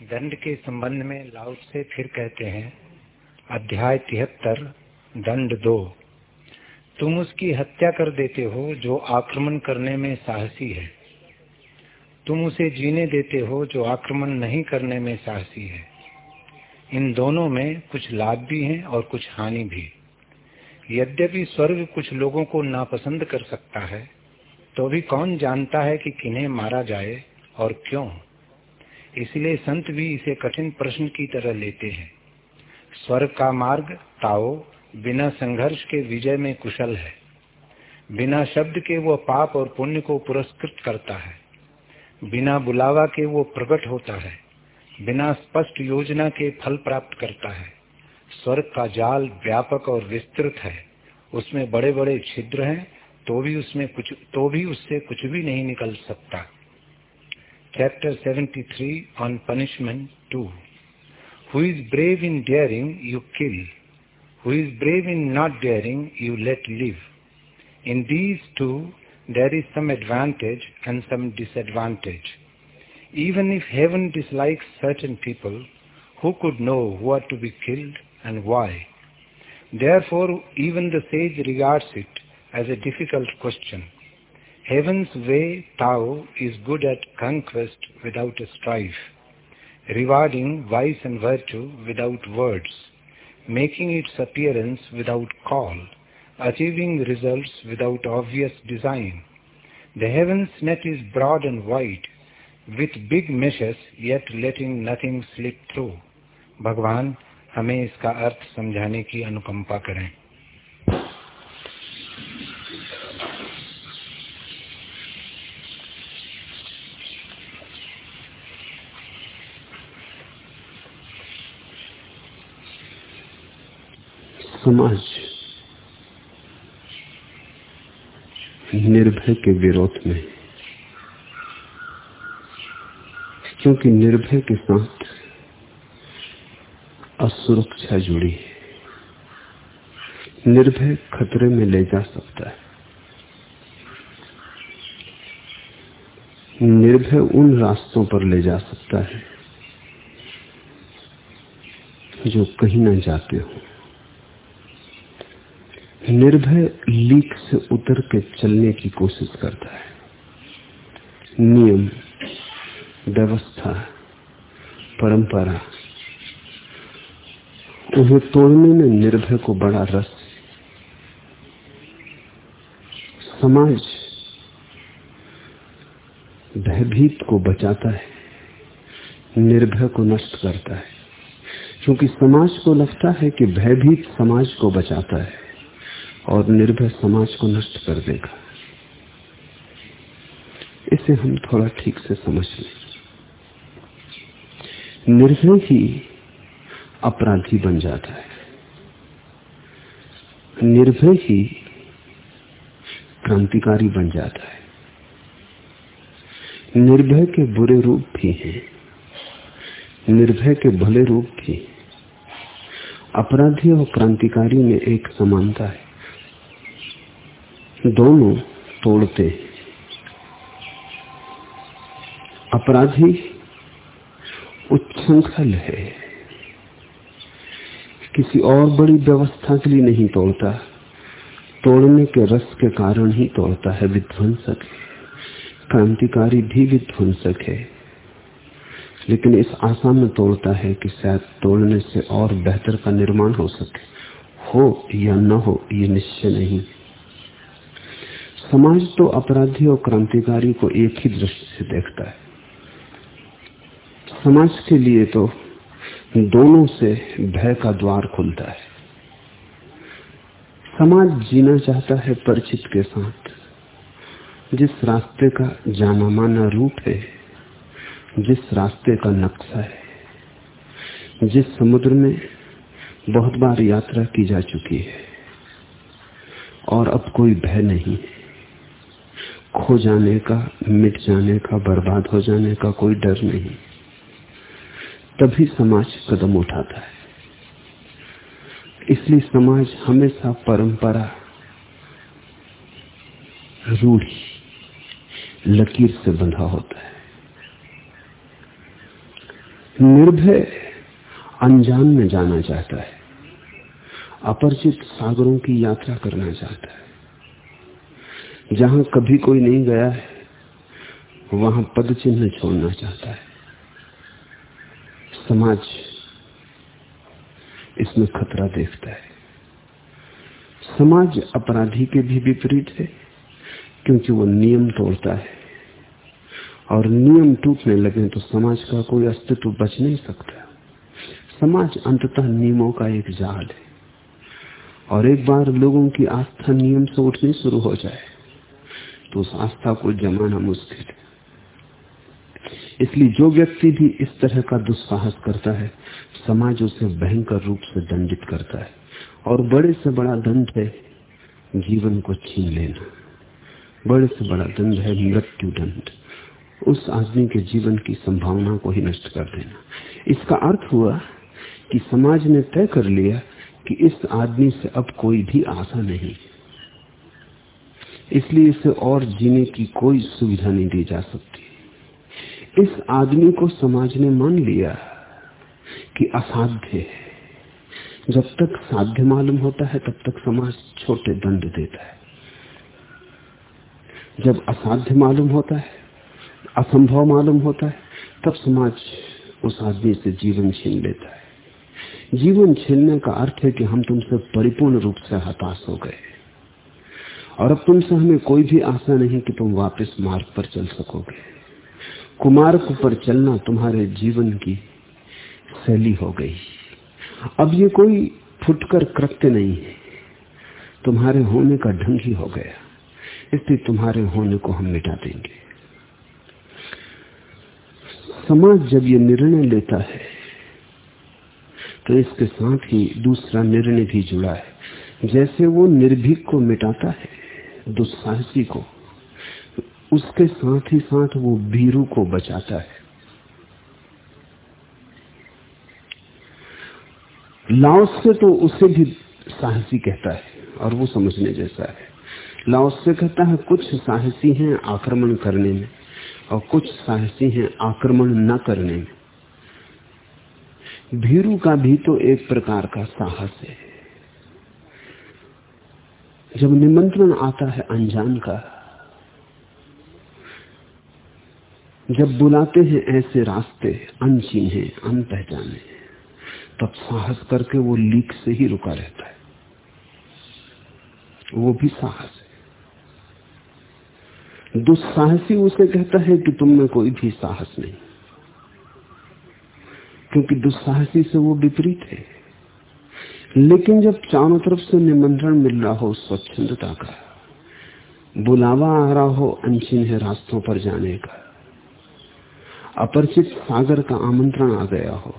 दंड के संबंध में लाउट से फिर कहते हैं, अध्याय तिहत्तर, दंड दो। तुम उसकी हत्या कर देते हो जो आक्रमण करने में साहसी है। तुम उसे जीने देते हो जो आक्रमण नहीं करने में साहसी है। इन दोनों में कुछ लाभ भी हैं और कुछ हानि भी। यद्यपि स्वर्ग कुछ लोगों को नापसंद कर सकता है तो भी कौन जानता है कि किन्हें मारा जाए और क्यों? इसलिए संत भी इसे कठिन प्रश्न की तरह लेते हैं। स्वर्ग का मार्ग ताओ, बिना संघर्ष के विजय में कुशल है। बिना शब्द के वो पाप और पुण्य को पुरस्कृत करता है। बिना बुलावा के वो प्रकट होता है। बिना स्पष्ट योजना के फल प्राप्त करता है। स्वर्ग का जाल व्यापक और विस्तृत है। उसमें बड़े बड़े छिद्र हैं तो भी उसमें कुछ तो भी उससे कुछ भी नहीं निकल सकता। Chapter 73 on Punishment 2 Who is brave in daring, you kill. Who is brave in not daring, you let live. In these two, there is some advantage and some disadvantage. Even if heaven dislikes certain people, who could know who are to be killed and why? Therefore, even the sage regards it as a difficult question. Heaven's way, Tao, is good at conquest without a strife, rewarding vice and virtue without words, making its appearance without call, achieving results without obvious design. The heaven's net is broad and wide, with big meshes, yet letting nothing slip through. भगवान हमें इसका अर्थ समझाने की अनुकंपा करें समाज निर्भय के विरोध में क्योंकि निर्भय के साथ असुरक्षा जुड़ी है। निर्भय खतरे में ले जा सकता है। निर्भय उन रास्तों पर ले जा सकता है जो कहीं ना जाते हो। निर्भय लीक से उतर के चलने की कोशिश करता है। नियम, व्यवस्था, परंपरा, उन्हें तोड़ने में निर्भय को बड़ा रस समाज भयभीत को बचाता है, निर्भय को नष्ट करता है, क्योंकि समाज को लगता है कि भयभीत समाज को बचाता है। और निर्भय समाज को नष्ट कर देगा। इसे हम थोड़ा ठीक से समझ लें। निर्भय ही अपराधी बन जाता है। निर्भय ही क्रांतिकारी बन जाता है। निर्भय के बुरे रूप भी हैं। निर्भय के भले रूप भी अपराधी और क्रांतिकारी में एक समानता है। दोनों तोड़ते। अपराधी उच्छृंखल है। किसी और बड़ी व्यवस्था के लिए नहीं तोड़ता। तोड़ने के रस के कारण ही तोड़ता है विध्वंसक। क्रांतिकारी भी विध्वंसक है। लेकिन इस आशा में तोड़ता है कि शायद तोड़ने से और बेहतर का निर्माण हो सके। हो या न हो, ये निश्चय नहीं। समाज तो अपराधी और क्रांतिकारी को एक ही दृष्टि से देखता है। समाज के लिए तो दोनों से भय का द्वार खुलता है। समाज जीना चाहता है परिचित के साथ। जिस रास्ते का जाना माना रूप है, जिस रास्ते का नक्शा है, जिस समुद्र में बहुत बार यात्रा की जा चुकी है, और अब कोई भय नहीं है। खो जाने का, मिट जाने का, बर्बाद हो जाने का कोई डर नहीं। तभी समाज कदम उठाता है। इसलिए समाज हमेशा परंपरा, रूढ़ी, लकीर से बंधा होता है। निर्भय अनजान में जाना चाहता है। अपरिचित सागरों की यात्रा करना चाहता है। जहाँ कभी कोई नहीं गया है, वहाँ पद चिन्ह छोड़ना चाहता है। समाज इसमें खतरा देखता है। समाज अपराधी के भी विपरीत है, क्योंकि वो नियम तोड़ता है। और नियम टूटने लगे तो समाज का कोई अस्तित्व बच नहीं सकता। समाज अंततः नियमों का एक जाल है। और एक बार लोगों की आस्था नियम से उठनी शुरू हो जाए तो उस आस्था को जमाना मुश्किल है। इसलिए जो व्यक्ति भी इस तरह का दुस्साहस करता है, समाज उसे भयंकर रूप से दंडित करता है और बड़े से बड़ा दंड है जीवन को छीन लेना। बड़े से बड़ा दंड है मृत्यु दंड। उस आदमी के जीवन की संभावना को ही नष्ट कर देना। इसका अर्थ हुआ कि समाज ने तय कर लिया कि इस आदमी से अब कोई भी आशा नहीं इसलिए इसे और जीने की कोई सुविधा नहीं दी जा सकती। इस आदमी को समाज ने मान लिया कि असाध्य है। जब तक साध्य मालूम होता है, तब तक समाज छोटे दंड देता है। जब असाध्य मालूम होता है, असंभव मालूम होता है, तब समाज उस आदमी से जीवन छीन लेता है। जीवन छीनने का अर्थ है कि हम तुमसे परिपूर्ण रूप से हताश हो गए। और अब तुमसे हमें कोई भी आशा नहीं कि तुम वापस मार्ग पर चल सकोगे। कुमार्ग पर चलना तुम्हारे जीवन की शैली हो गई। अब ये कोई फुटकर कृत्य नहीं है। तुम्हारे होने का ढंग ही हो गया। इसलिए तुम्हारे होने को हम मिटा देंगे। समाज जब ये निर्णय लेता है तो इसके साथ ही दूसरा निर्णय भी जुड़ा है। जैसे वो निर्भीक को मिटाता है दुस्साहसी को, उसके साथ ही साथ वो भीरू को बचाता है। लाओस से तो उसे भी साहसी कहता है और वो समझने जैसा है। लाओस से कहता है, कुछ साहसी हैं आक्रमण करने में और कुछ साहसी हैं आक्रमण न करने में। भीरू का भी तो एक प्रकार का साहस है। जब निमंत्रण आता है अनजान का, जब बुलाते हैं ऐसे रास्ते अनचिन्हे अनपहचाने तब साहस करके वो लीक से ही रुका रहता है। वो भी साहस है। दुस्साहसी उसे कहता है कि तुम में कोई भी साहस नहीं, क्योंकि दुस्साहसी से वो विपरीत है। लेकिन जब चारों तरफ़ से निमंत्रण मिल रहा हो स्वच्छंदता का, बुलावा आ रहा हो अनचिन्ह रास्तों पर जाने का, अपरिचित सागर का आमंत्रण आ गया हो,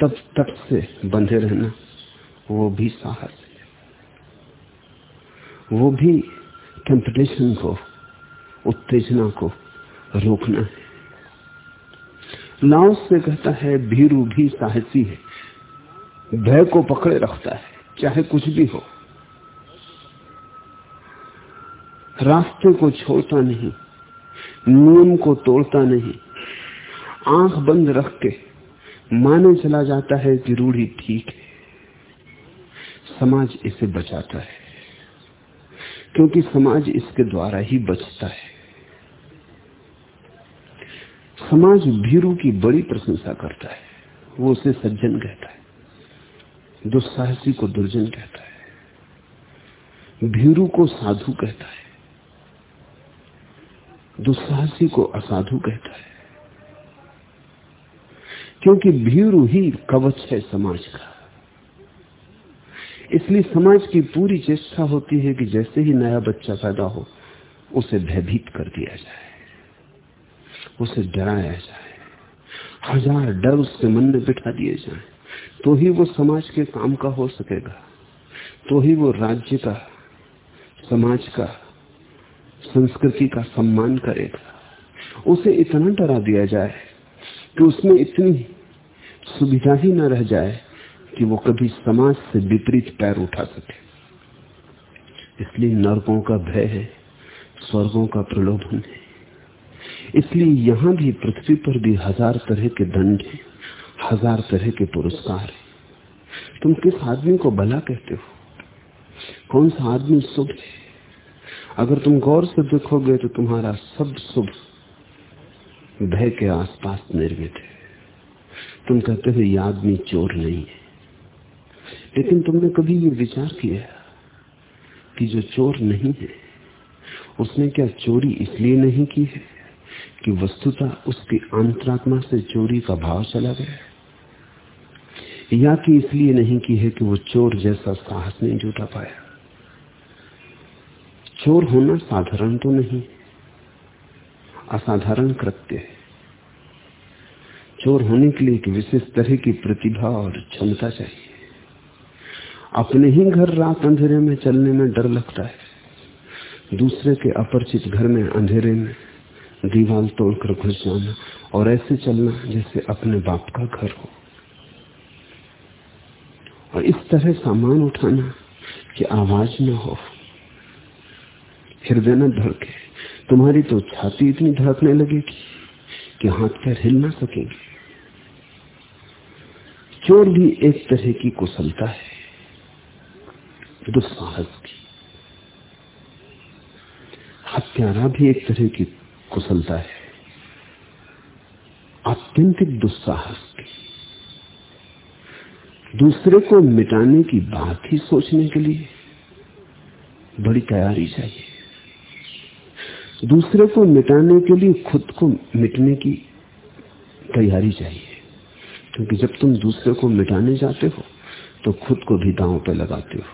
तब तट से बंधे रहना वो भी साहस है। वो भी टेम्पटेशन को, उत्तेजना को रोकना है। लाओस से कहता है, भीरू भी साहसी है। भय को पकड़े रखता है, चाहे कुछ भी हो। रास्ते को छोड़ता नहीं, नियम को तोड़ता नहीं। आँख बंद रख के माने चला जाता है कि रूढ़ी ठीक है। समाज इसे बचाता है, क्योंकि समाज इसके द्वारा ही बचता है। समाज भीरू की बड़ी प्रशंसा करता है, वो उसे सज्जन कहता है। दुस्साहसी को दुर्जन कहता है, भीरू को साधु कहता है दुस्साहसी को असाधु कहता है। क्योंकि भीड़ ही कवच है समाज का। इसलिए समाज की पूरी चेष्टा होती है कि जैसे ही नया बच्चा पैदा हो, उसे भयभीत कर दिया जाए, उसे डराया जाए, हज़ार डर उसके मन में बिठा दिए जाए। तो ही वो समाज के काम का हो सकेगा। तो ही वो राज्य का, समाज का, संस्कृति का सम्मान करेगा। उसे इतना डरा दिया जाए कि उसमें इतनी सुविधा ही न रह जाए कि वो कभी समाज से विपरीत पैर उठा सके। इसलिए नरकों का भय है, स्वर्गों का प्रलोभन है। इसलिए यहाँ भी पृथ्वी पर भी हज़ार तरह के दंड हैं। हज़ार तरह के पुरस्कार तुम किस आदमी को भला कहते हो? कौन सा आदमी शुभ है? अगर तुम गौर से देखोगे तो तुम्हारा सब शुभ भय के आसपास निर्मित है। तुम कहते हो, ये आदमी चोर नहीं है। लेकिन तुमने कभी ये विचार किया कि जो चोर नहीं है, उसने क्या चोरी इसलिए नहीं की है कि वस्तुता उसकी अंतरात्मा से चोरी का भाव चला गया? या कि इसलिए नहीं की है कि वो चोर जैसा साहस नहीं जुटा पाया। चोर होना साधारण तो नहीं, असाधारण कृत्य है। चोर होने के लिए एक विशेष तरह की प्रतिभा और क्षमता चाहिए। अपने ही घर रात अंधेरे में चलने में डर लगता है। दूसरे के अपरिचित घर में अंधेरे में दीवार तोड़कर घुस जाना और ऐसे चलना जैसे अपने बाप का घर हो। और इस तरह सामान उठाना कि आवाज़ न हो। हृदय न धड़के। तुम्हारी तो छाती इतनी धड़कने लगेगी कि हाथ पैर हिल ना सकेंगे। चोर भी एक तरह की कुशलता है, दुस्साहस की। हत्यारा भी एक तरह की कुशलता है, आत्यंतिक दुस्साहस। दूसरे को मिटाने की बात ही सोचने के लिए बड़ी तैयारी चाहिए। दूसरे को मिटाने के लिए खुद को मिटने की तैयारी चाहिए। क्योंकि जब तुम दूसरे को मिटाने जाते हो तो खुद को भी दांव पे लगाते हो।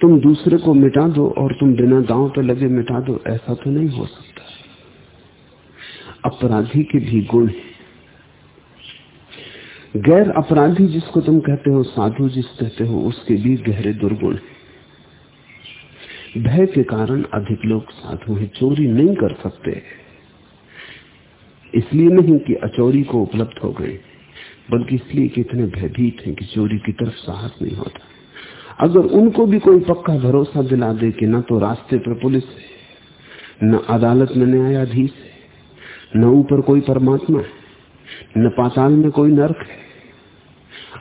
तुम दूसरे को मिटा दो और तुम बिना दांव पे लगे मिटा दो, ऐसा तो नहीं हो सकता। अपराधी के भी गुण है। गैर अपराधी जिसको तुम कहते हो, साधु जिस कहते हो, उसके भी गहरे दुर्गुण। है भय के कारण अधिक लोग साधु हैं, चोरी नहीं कर सकते। इसलिए नहीं कि अचोरी को उपलब्ध हो गए, बल्कि इसलिए कि इतने भयभीत हैं कि चोरी की तरफ़ साहस नहीं होता। अगर उनको भी कोई पक्का भरोसा दिला दे कि न तो रास्ते पर पुलिस है, न अदालत में न्यायाधीश है, न ऊपर कोई परमात्मा है न पाताल में कोई नर्क है।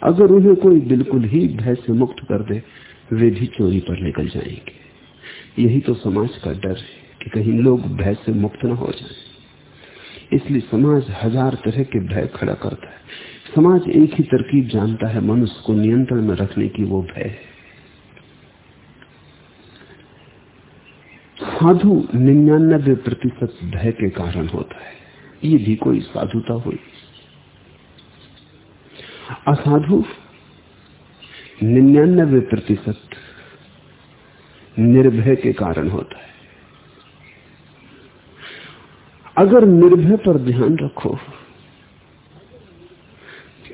अगर उन्हें कोई बिल्कुल ही भय से मुक्त कर दे, वे भी चोरी पर निकल जाएँगे। यही तो समाज का डर है कि कहीं लोग भय से मुक्त न हो जाए। इसलिए समाज हज़ार तरह के भय खड़ा करता है। समाज एक ही तरकीब जानता है, मनुष्य को नियंत्रण में रखने की वो भय है। साधु निन्यानबे प्रतिशत भय के कारण होता है। ये भी कोई साधुता हुई। असाधु? निन्यानबे प्रतिशत निर्भय के कारण होता है। अगर निर्भय पर ध्यान रखो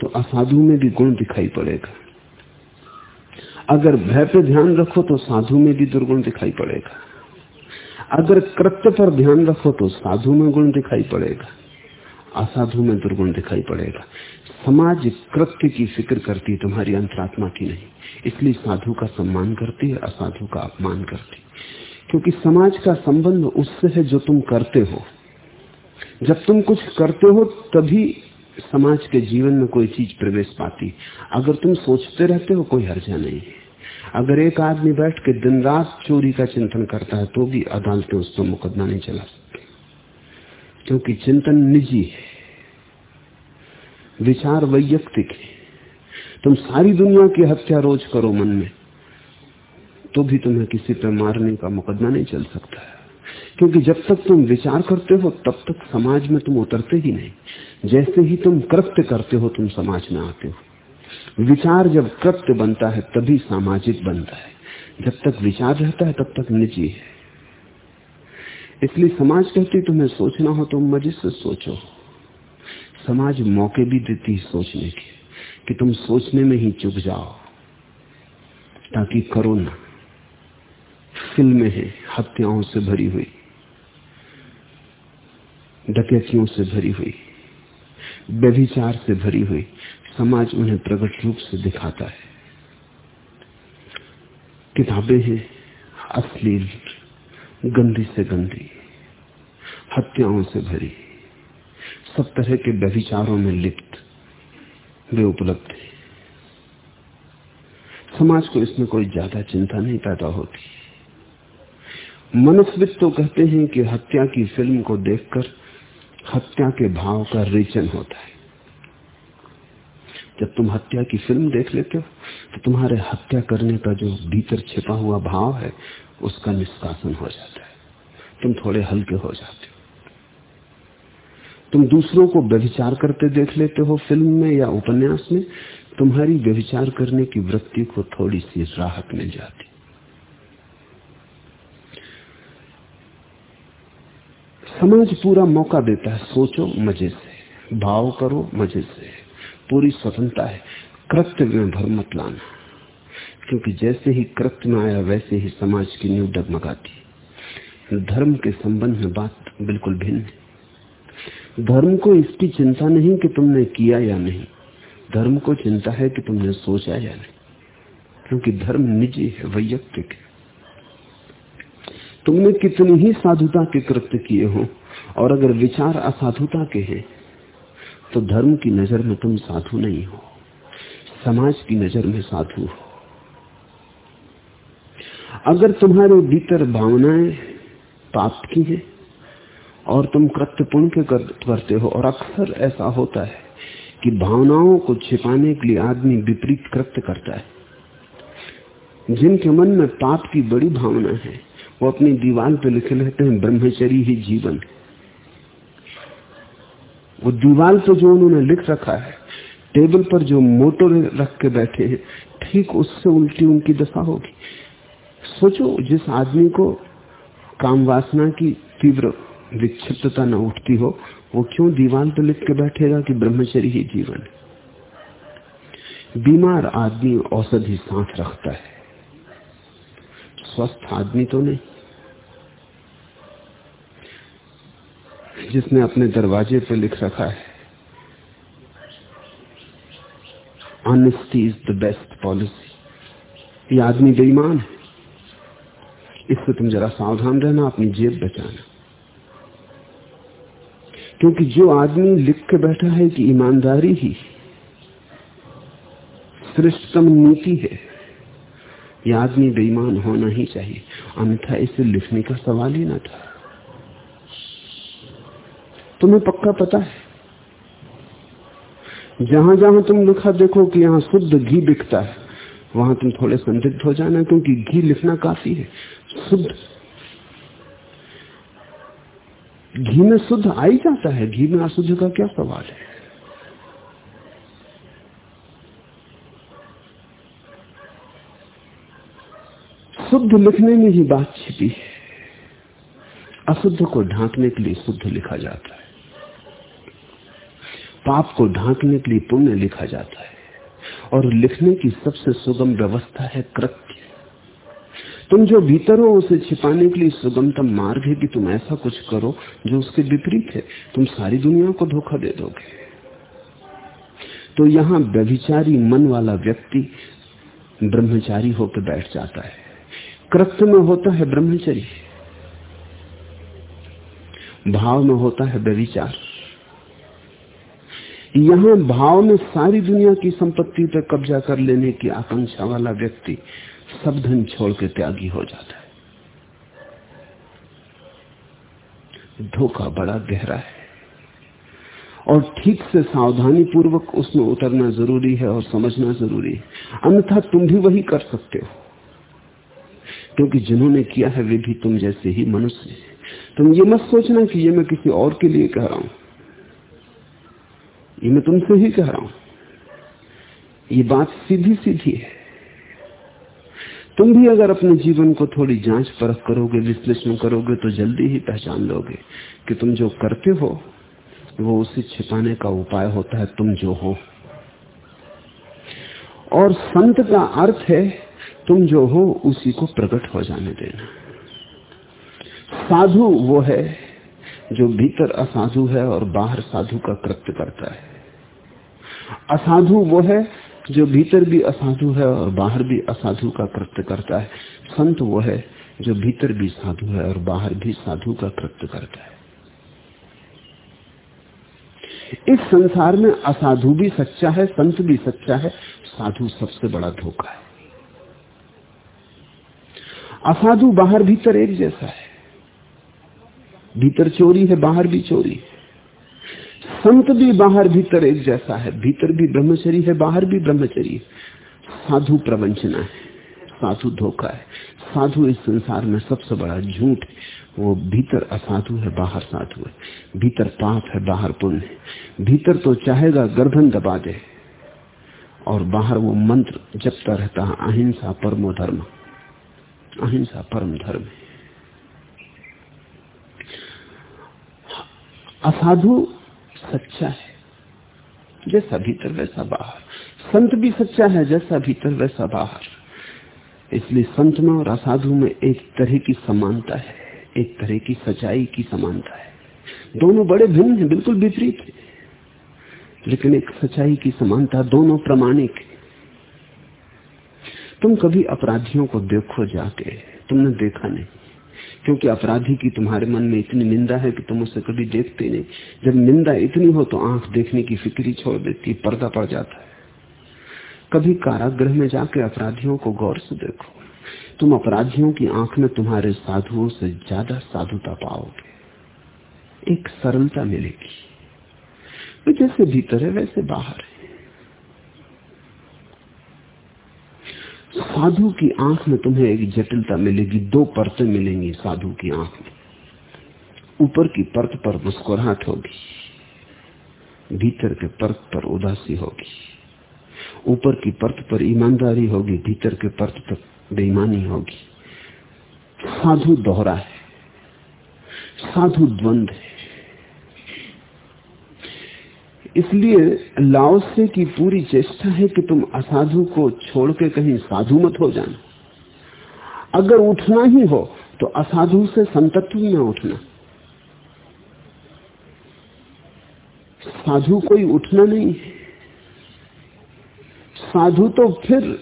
तो असाधु में भी गुण दिखाई पड़ेगा। अगर भय पर ध्यान रखो तो साधु में भी दुर्गुण दिखाई पड़ेगा। अगर कृत्य पर ध्यान रखो तो साधु में गुण दिखाई पड़ेगा। असाधु में दुर्गुण दिखाई पड़ेगा। समाज कृत्य की फ़िक्र करती है, तुम्हारी अंतरात्मा की नहीं। इसलिए साधु का सम्मान करती है, असाधु का अपमान करती क्योंकि समाज का संबंध उससे है जो तुम करते हो। जब तुम कुछ करते हो, तभी समाज के जीवन में कोई चीज़ प्रवेश पाती अगर तुम सोचते रहते हो, कोई हर्जा नहीं है। अगर एक आदमी बैठ के दिन रात चोरी का चिंतन करता है तो भी अदालतें उस पर मुकदमा नहीं चला सकती। क्योंकि चिंतन निजी है। विचार वैयक्तिक है। तुम सारी दुनिया की हत्या रोज करो मन में तो भी तुम्हें किसी पर मारने का मुकदमा नहीं चल सकता। है क्योंकि जब तक तुम विचार करते हो, तब तक समाज में तुम उतरते ही नहीं। जैसे ही तुम कृत्य करते हो, तुम समाज में आते हो। विचार जब कृत्य बनता है, तभी सामाजिक बनता है। जब तक विचार रहता है, तब तक निजी है। इसलिए समाज कहती तुम्हें सोचना हो तो मज़े से सोचो। समाज मौके भी देती है सोचने के, कि तुम सोचने में ही चुप जाओ, ताकि करो ना फ़िल्में हैं, हत्याओं से भरी हुई, डकैतियों से भरी हुई, व्यभिचार से भरी हुई, समाज उन्हें प्रकट रूप से दिखाता है। किताबें हैं, अश्लील, गंदी से गंदी, हत्याओं से भरी। सब तरह के व्यभिचारों में लिप्त, वे उपलब्ध है। समाज को इसमें कोई ज़्यादा चिंता नहीं पैदा होती। मनुष्यविद तो कहते हैं कि हत्या की फ़िल्म को देखकर हत्या के भाव का रेचन होता है। जब तुम हत्या की फ़िल्म देख लेते हो तो तुम्हारे हत्या करने का जो भीतर छिपा हुआ भाव है, उसका निष्कासन हो जाता है। तुम थोड़े हल्के हो जाते हो। तुम दूसरों को व्यभिचार करते देख लेते हो फ़िल्म में या उपन्यास में, तुम्हारी व्यभिचार करने की वृत्ति को थोड़ी सी राहत मिल जाती। समाज पूरा मौका देता है, सोचो मज़े से, भाव करो मज़े से, पूरी स्वतंत्रता है। कृत्य में भर मत लाना, क्योंकि जैसे ही कृत्य में आया, वैसे ही समाज की नींव डगमगाती। धर्म के संबंध में बात बिल्कुल भिन्न है। धर्म को इसकी चिंता नहीं कि तुमने किया या नहीं। धर्म को चिंता है कि तुमने सोचा या नहीं। क्योंकि धर्म निजी है, वैयक्तिक है। तुमने कितनी ही साधुता के कृत्य किए हो, और अगर विचार असाधुता के हैं तो धर्म की नज़र में तुम साधु नहीं हो। समाज की नज़र में साधु हो। अगर तुम्हारे भीतर भावनाएँ पाप की है और तुम कृत्य पुण्य के कर, करते हो? और अक्सर ऐसा होता है कि भावनाओं को छिपाने के लिए आदमी विपरीत कृत्य करता है। जिनके मन में पाप की बड़ी भावना है वो अपनी दीवार पे लिखे रहते हैं ब्रह्मचरी ही जीवन। वो दीवार पे जो उन्होंने लिख रखा है टेबल पर जो मोटो रख के बैठे हैं ठीक उससे उल्टी उनकी दशा होगी। सोचो जिस आदमी को काम वासना की तीव्र विक्षिप्तता न उठती हो, वो क्यों दीवार पर लिख के बैठेगा कि ब्रह्मचरी ही जीवन बीमार आदमी औषधि साथ रखता है। स्वस्थ आदमी तो नहीं। जिसने अपने दरवाजे पर लिख रखा है honesty is the best policy ये आदमी बेईमान है। इससे तुम जरा सावधान रहना, अपनी जेब बचाना। क्योंकि जो आदमी लिख के बैठा है कि ईमानदारी ही श्रेष्ठतम नीति है यह आदमी बेईमान होना ही चाहिए। अन्यथा इसे लिखने का सवाल ही ना था। तुम्हें पक्का पता है? जहाँ जहाँ तुम लिखा देखो कि यहाँ शुद्ध घी बिकता है, वहाँ तुम थोड़े संदिग्ध हो जाना, क्योंकि घी लिखना काफ़ी है। शुद्ध घी में शुद्ध आ ही जाता है, घी में अशुद्ध का क्या सवाल है? शुद्ध लिखने में ही बात छिपी है। अशुद्ध को ढांकने के लिए शुद्ध लिखा जाता है। पाप को ढांकने के लिए पुण्य लिखा जाता है। और लिखने की सबसे सुगम व्यवस्था है कृत्य। तुम जो भीतर हो, उसे छिपाने के लिए सुगमतम मार्ग है कि तुम ऐसा कुछ करो जो उसके विपरीत है। तुम सारी दुनिया को धोखा दे दोगे। तो यहाँ व्यभिचारी मन वाला व्यक्ति ब्रह्मचारी होकर बैठ जाता है। कृत्य में होता है ब्रह्मचरी भाव में होता है व्यविचार यहाँ भाव में सारी दुनिया की संपत्ति पर कब्जा कर लेने की आकांक्षा वाला व्यक्ति सब धन छोड़ के त्यागी हो जाता है। धोखा बड़ा गहरा है। और ठीक से सावधानी पूर्वक उसमें उतरना ज़रूरी है और समझना ज़रूरी है। अन्यथा तुम भी वही कर सकते हो। क्योंकि जिन्होंने किया है, वे भी तुम जैसे ही मनुष्य हैं। तुम ये मत सोचना कि ये मैं किसी और के लिए कह रहा हूँ। ये मैं तुमसे ही कह रहा हूँ। ये बात सीधी सीधी है। तुम भी अगर अपने जीवन को थोड़ी जाँच परख करोगे, विश्लेषण करोगे तो जल्दी ही पहचान लोगे कि तुम जो करते हो, वो उसे छिपाने का उपाय होता है, तुम जो हो। और संत का अर्थ है, तुम जो हो, उसी को प्रकट हो जाने देना। साधु वो है, जो भीतर असाधु है और बाहर साधु का कृत्य करता है। असाधु वो है जो भीतर भी असाधु है और बाहर भी असाधु का कृत्य करता है, संत वो है जो भीतर भी साधु है और बाहर भी साधु का कृत्य करता है। इस संसार में असाधु भी सच्चा है, संत भी सच्चा है, साधु सबसे बड़ा धोखा है। असाधु बाहर भीतर एक जैसा है। भीतर चोरी है, बाहर भी चोरी है। संत भी बाहर भीतर एक जैसा है, भीतर भी ब्रह्मचरी है, बाहर भी ब्रह्मचरी साधु प्रवंचना है, साधु धोखा है। साधु इस संसार में सबसे बड़ा झूठ वो भीतर असाधु है, बाहर साधु है। भीतर पाप है, बाहर पुण्य है। भीतर तो चाहेगा गर्दन दबा दे। और बाहर वो मंत्र जपता रहता है, अहिंसा परमो धर्म। अहिंसा परम धर्म असाधु सच्चा है। जैसा भीतर, वैसा बाहर। संत भी सच्चा है, जैसा भीतर, वैसा बाहर। इसलिए संत में और असाधु में एक तरह की समानता है, एक तरह की सच्चाई की समानता है। दोनों बड़े भिन्न हैं, बिल्कुल विपरीत है। लेकिन एक सच्चाई की समानता दोनों प्रमाणिक तुम कभी अपराधियों को देखो जाके, तुमने देखा नहीं। क्योंकि अपराधी की तुम्हारे मन में इतनी निंदा है कि तुम उसे कभी देखते नहीं। जब निंदा इतनी हो तो आँख देखने की फिक्री छोड़ देती पर्दा पड़ जाता है। कभी कारागृह में जाके अपराधियों को गौर से देखो। तुम अपराधियों की आँख में तुम्हारे साधुओं से ज़्यादा साधुता पाओगे। एक सरलता मिलेगी। जैसे भीतर है, वैसे बाहर है। साधु की आँख में तुम्हें एक जटिलता मिलेगी, दो परतें मिलेंगी साधु की आँख में। ऊपर की परत पर मुस्कुराहट होगी, भीतर के परत पर उदासी होगी। ऊपर की परत पर ईमानदारी होगी, भीतर के परत पर बेईमानी होगी। साधु दोहरा है, साधु द्वंद है। इसलिए लाओसे की पूरी चेष्टा है कि तुम असाधु को छोड़ के कहीं साधु मत हो जाना। अगर उठना ही हो तो असाधु से संतत्व में उठना। साधु कोई उठना नहीं है। साधु तो फिर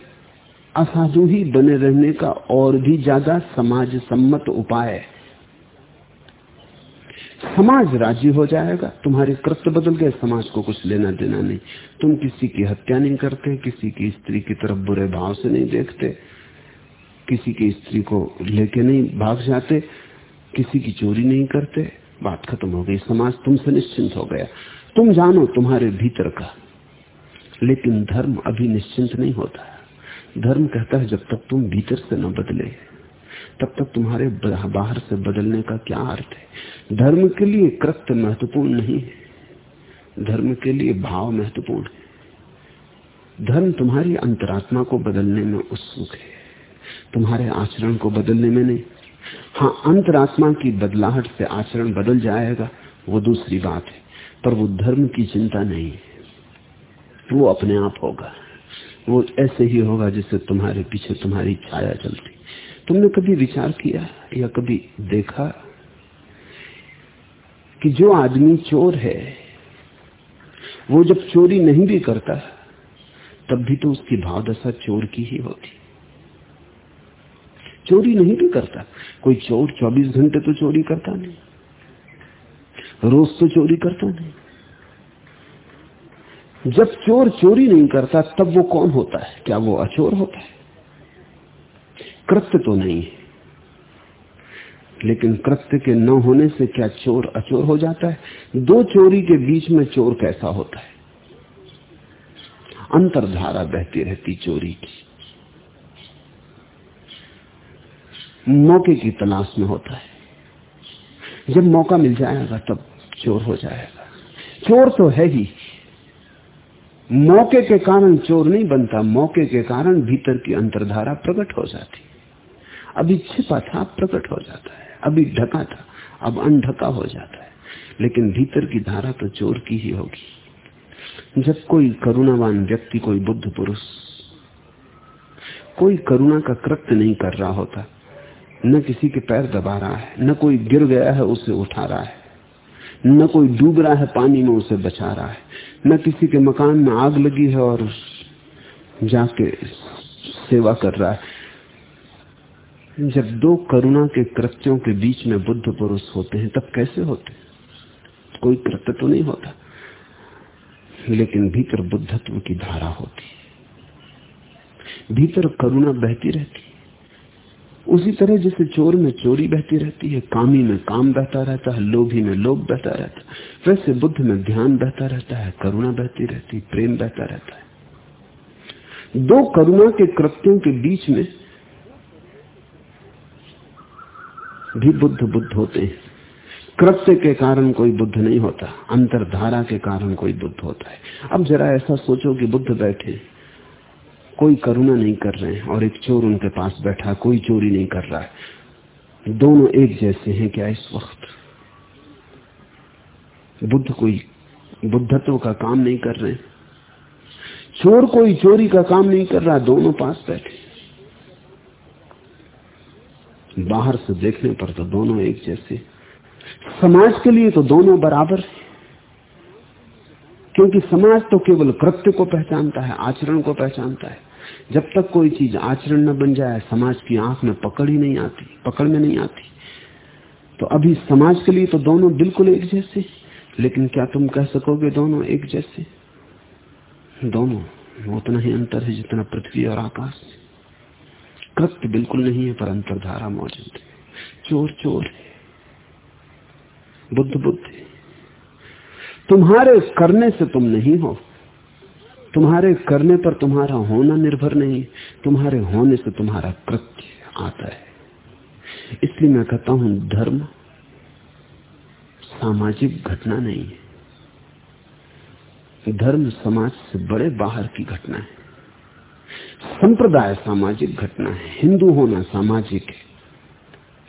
असाधु ही बने रहने का और भी ज़्यादा समाज सम्मत उपाय है। समाज राज़ी हो जाएगा। तुम्हारे कृत्य बदल गए, समाज को कुछ लेना देना नहीं। तुम किसी की हत्या नहीं करते, किसी की स्त्री की तरफ़ बुरे भाव से नहीं देखते, किसी की स्त्री को लेके नहीं भाग जाते, किसी की चोरी नहीं करते। बात खत्म हो गई, समाज तुमसे निश्चिंत हो गया। तुम जानो तुम्हारे भीतर का। लेकिन धर्म अभी निश्चिंत नहीं होता। धर्म कहता है, जब तक तुम भीतर से न बदले, तब तक तुम्हारे बाहर से बदलने का क्या अर्थ है? धर्म के लिए कृत्य महत्वपूर्ण नहीं है। धर्म के लिए भाव महत्वपूर्ण है। धर्म तुम्हारी अंतरात्मा को बदलने में उत्सुक है। तुम्हारे आचरण को बदलने में नहीं। हाँ अंतरात्मा की बदलाहट से आचरण बदल जाएगा, वो दूसरी बात है। पर वो धर्म की चिंता नहीं है। वो अपने आप होगा। वो ऐसे ही होगा जिससे तुम्हारे पीछे तुम्हारी छाया चलती। तुमने कभी विचार किया या कभी देखा? कि जो आदमी चोर है, वो जब चोरी नहीं भी करता, तब भी तो उसकी भावदशा चोर की ही होती। चोरी नहीं भी करता। कोई चोर 24 घंटे तो चोरी करता नहीं। रोज तो चोरी करता नहीं। जब चोर चोरी नहीं करता, तब वो कौन होता है? क्या वो अचोर होता है? कृत्य तो नहीं है। लेकिन कृत्य के न होने से क्या चोर अचोर हो जाता है? दो चोरी के बीच में चोर कैसा होता है? अंतरधारा बहती रहती चोरी की। मौके की तलाश में होता है। जब मौका मिल जाएगा, तब चोर हो जाएगा। चोर तो है ही। मौके के कारण चोर नहीं बनता, मौके के कारण भीतर की अंतरधारा प्रकट हो जाती। अभी छिपा था, प्रकट हो जाता है। अभी ढका था, अब अनढका हो जाता है। लेकिन भीतर की धारा तो चोर की ही होगी। जब कोई करुणावान व्यक्ति, कोई बुद्ध पुरुष, कोई करुणा का कृत्य नहीं कर रहा होता, न किसी के पैर दबा रहा है, न कोई गिर गया है उसे उठा रहा है, न कोई डूब रहा है पानी में उसे बचा रहा है, न किसी के मकान में आग लगी है और जाके सेवा कर रहा है। जब दो करुणा के कृत्यों के बीच में बुद्ध पुरुष होते हैं, तब कैसे होते कोई कृत्य तो नहीं होता। लेकिन भीतर बुद्धत्व की धारा होती है। भीतर करुणा बहती रहती उसी तरह जैसे चोर में चोरी बहती रहती है, कामी में काम बहता रहता है, लोभी में लोभ बहता रहता है, वैसे बुद्ध में ध्यान बहता रहता है, करुणा बहती रहती, प्रेम बहता रहता है। दो करुणा के कृत्यों के बीच में भी बुद्ध बुद्ध होते हैं। कृत्य के कारण कोई बुद्ध नहीं होता, अंतरधारा के कारण कोई बुद्ध होता है। अब जरा ऐसा सोचो कि बुद्ध बैठे, कोई करुणा नहीं कर रहे हैं और एक चोर उनके पास बैठा, कोई चोरी नहीं कर रहा है। दोनों एक जैसे हैं क्या इस वक्त? बुद्ध कोई बुद्धत्व का काम नहीं कर रहे चोर कोई चोरी का काम नहीं कर रहा, दोनों पास बैठे। बाहर से देखने पर तो दोनों एक जैसे। समाज के लिए तो दोनों बराबर है। क्योंकि समाज तो केवल कृत्य को पहचानता है, आचरण को पहचानता है। जब तक कोई चीज़ आचरण न बन जाए, समाज की आँख में पकड़ ही नहीं आती, पकड़ में नहीं आती। तो अभी समाज के लिए तो दोनों बिल्कुल एक जैसे लेकिन क्या तुम कह सकोगे दोनों एक जैसे? दोनों उतना ही अंतर है जितना पृथ्वी और आकाश कृत्य बिल्कुल नहीं है, पर अंतरधारा मौजूद है। चोर चोर है। बुद्ध बुद्ध है। तुम्हारे करने से तुम नहीं हो। तुम्हारे करने पर तुम्हारा होना निर्भर नहीं तुम्हारे होने से तुम्हारा कृत्य आता है। इसलिए मैं कहता हूँ, धर्म सामाजिक घटना नहीं है। धर्म समाज से बड़े बाहर की घटना है। संप्रदाय सामाजिक घटना है। हिंदू होना सामाजिक है,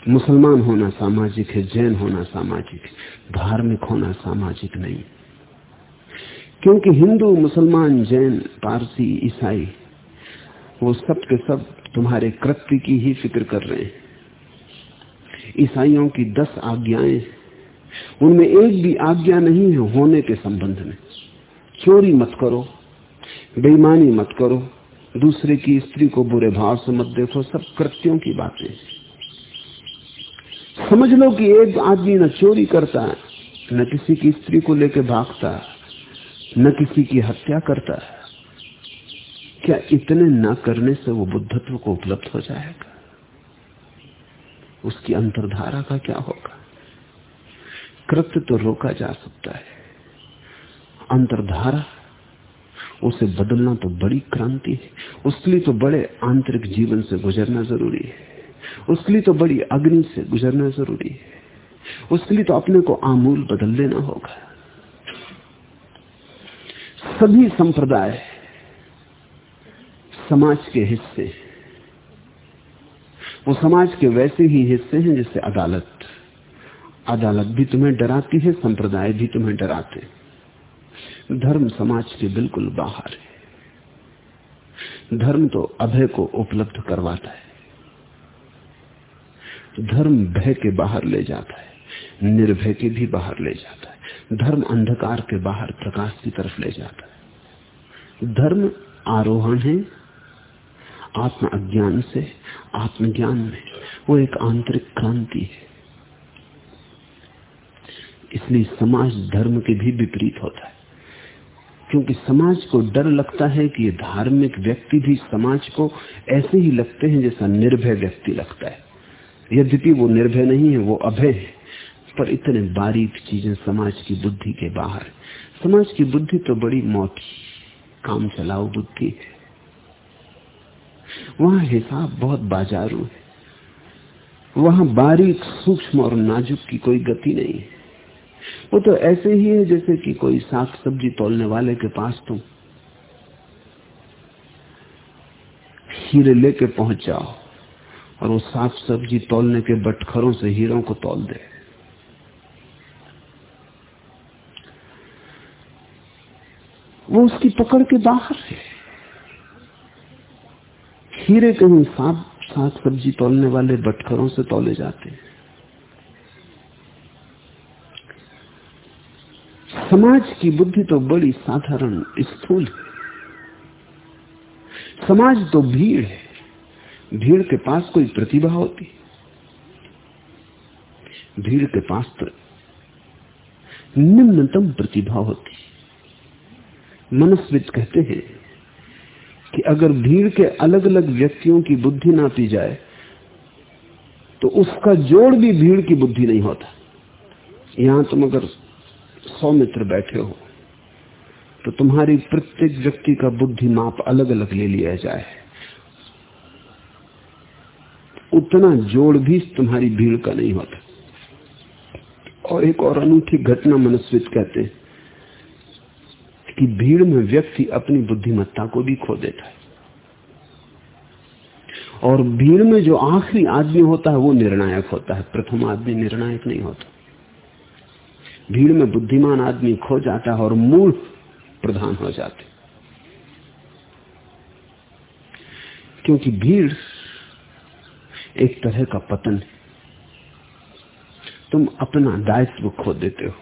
मुसलमान होना सामाजिक है, जैन होना सामाजिक है, धार्मिक होना सामाजिक नहीं। क्योंकि हिंदू, मुसलमान, जैन, पारसी, ईसाई, वो सब के सब तुम्हारे कृत्य की ही फ़िक्र कर रहे हैं। ईसाइयों की दस आज्ञाएँ, उनमें एक भी आज्ञा नहीं है होने के संबंध में। चोरी मत करो, बेईमानी मत करो दूसरे की स्त्री को बुरे भाव से मत देखो, सब कृत्यों की बातें। समझ लो कि एक आदमी न चोरी करता है, न किसी की स्त्री को लेकर भागता न किसी की हत्या करता है। क्या इतने न करने से वो बुद्धत्व को उपलब्ध हो जाएगा? उसकी अंतरधारा का क्या होगा? कृत्य तो रोका जा सकता है। अंतरधारा उसे बदलना तो बड़ी क्रांति है। उसके लिए तो बड़े आंतरिक जीवन से गुजरना ज़रूरी है। उसके लिए तो बड़ी अग्नि से गुजरना ज़रूरी है। उसके लिए तो अपने को आमूल बदल लेना होगा। सभी संप्रदाय समाज के हिस्से वो समाज के वैसे ही हिस्से हैं जैसे अदालत अदालत भी तुम्हें डराती है, संप्रदाय भी तुम्हें डराते हैं। धर्म समाज के बिल्कुल बाहर है। धर्म तो अभय को उपलब्ध करवाता है। धर्म भय के बाहर ले जाता है, निर्भय के भी बाहर ले जाता है, धर्म अंधकार के बाहर प्रकाश की तरफ़ ले जाता है। धर्म आरोहण है, आत्म अज्ञान से आत्मज्ञान में, वो एक आंतरिक क्रांति है। इसलिए समाज धर्म के भी विपरीत होता है। क्योंकि समाज को डर लगता है कि धार्मिक व्यक्ति भी समाज को ऐसे ही लगते हैं जैसा निर्भय व्यक्ति लगता है। यद्यपि वो निर्भय नहीं है, वो अभय है, पर इतने बारीक चीज़ें समाज की बुद्धि के बाहर। समाज की बुद्धि तो बड़ी मोटी, काम चलाओ बुद्धि है। वहाँ हिसाब बहुत बाजारू है। वहाँ बारीक, सूक्ष्म और नाजुक की कोई गति नहीं है। वो तो ऐसे ही है जैसे कि कोई साग सब्ज़ी तोलने वाले के पास तुम हीरे लेके पहुँच जाओ और वो साग सब्ज़ी तोलने के बटखरों से हीरों को तोल दे। वो उसकी पकड़ के बाहर है। हीरे कहीं साग साग सब्ज़ी तोलने वाले बटखरों से तोले जाते हैं। समाज की बुद्धि तो बड़ी साधारण स्थूल है। समाज तो भीड़ है। भीड़ के पास कोई प्रतिभा होती भीड़ के पास तो निम्नतम प्रतिभा होती मनस्वित कहते हैं कि अगर भीड़ के अलग अलग व्यक्तियों की बुद्धि नापी जाए तो उसका जोड़ भी भीड़ की बुद्धि नहीं होता। यहाँ तुम अगर सौ मित्र बैठे हो तो तुम्हारी प्रत्येक व्यक्ति का बुद्धि माप अलग अलग ले लिया जाए। उतना जोड़ भी तुम्हारी भीड़ का नहीं होता। और एक और अनूठी घटना मनस्वित कहते कि भीड़ में व्यक्ति अपनी बुद्धिमत्ता को भी खो देता है। और भीड़ में जो आखिरी आदमी होता है, वो निर्णायक होता है। प्रथम आदमी निर्णायक नहीं होता। भीड़ में बुद्धिमान आदमी खो जाता है और मूल प्रधान हो जाते क्योंकि भीड़ एक तरह का पतन है। तुम अपना दायित्व खो देते हो।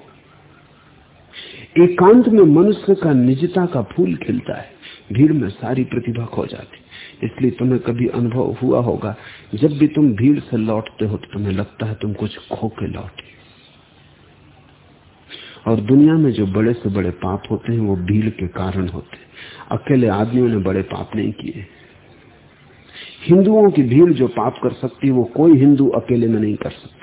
एकांत में मनुष्य का निजता का फूल खिलता है। भीड़ में सारी प्रतिभा खो जाती इसलिए तुम्हें कभी अनुभव हुआ होगा, जब भी तुम भीड़ से लौटते हो तो तुम्हें लगता है तुम कुछ खो के लौटे और दुनिया में जो बड़े से बड़े पाप होते हैं, वो भीड़ के कारण होते हैं। अकेले आदमियों ने बड़े पाप नहीं किए। हिंदुओं की भीड़ जो पाप कर सकती है, वो कोई हिंदू अकेले में नहीं कर सकता।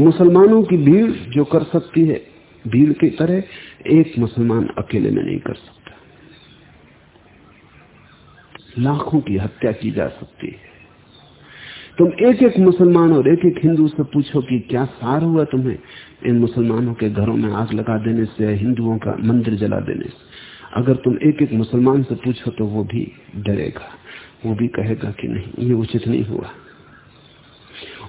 मुसलमानों की भीड़ जो कर सकती है, भीड़ की तरह एक मुसलमान अकेले में नहीं कर सकता। लाखों की हत्या की जा सकती है। तुम एक एक मुसलमान और एक एक हिंदू से पूछो कि क्या सार हुआ तुम्हें? इन मुसलमानों के घरों में आग लगा देने से, हिंदुओं का मंदिर जला देने से। अगर तुम एक एक मुसलमान से पूछो तो वो भी डरेगा। वो भी कहेगा कि नहीं, ये उचित नहीं हुआ।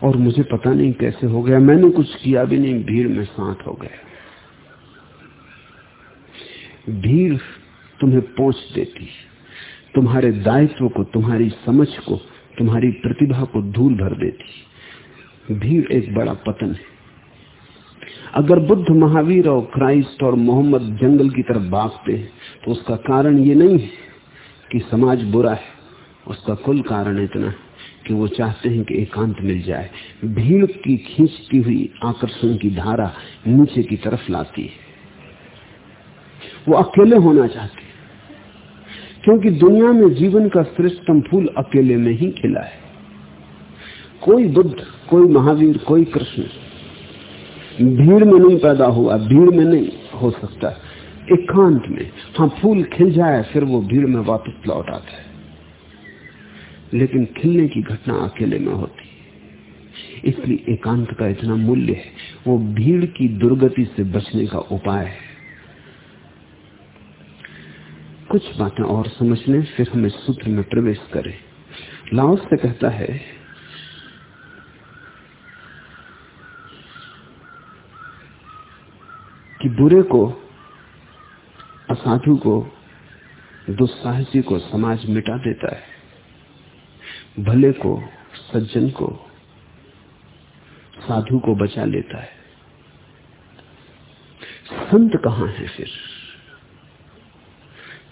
और मुझे पता नहीं कैसे हो गया। मैंने कुछ किया भी नहीं, भीड़ में साथ हो गया। भीड़ तुम्हें पहुँच देती। तुम्हारे दायित्व को, तुम्हारी समझ को, तुम्हारी प्रतिभा को धूल भर देती। भीड़ एक बड़ा पतन है। अगर बुद्ध महावीर और क्राइस्ट और मोहम्मद जंगल की तरफ़ भागते हैं तो उसका कारण ये नहीं है कि समाज बुरा है। उसका कुल कारण इतना है कि वो चाहते हैं कि एकांत मिल जाए। भीड़ की खींचती हुई आकर्षण की धारा नीचे की तरफ़ लाती है। वो अकेले होना चाहते क्योंकि दुनिया में जीवन का श्रेष्ठतम फूल अकेले में ही खिला है। कोई बुद्ध, कोई महावीर, कोई कृष्ण भीड़ में नहीं पैदा हुआ, भीड़ में नहीं हो सकता। एकांत में हाँ फूल खिल जाए, फिर वो भीड़ में वापस लौट आता है। लेकिन खिलने की घटना अकेले में होती है। इसलिए एकांत का इतना मूल्य है, वो भीड़ की दुर्गति से बचने का उपाय है। कुछ बातें और समझ लें फिर हमें सूत्र में प्रवेश करें। लाओस से कहता है कि बुरे को, असाधु को, दुस्साहसी को समाज मिटा देता है। भले को, सज्जन को, साधु को बचा लेता है। संत कहाँ है फिर?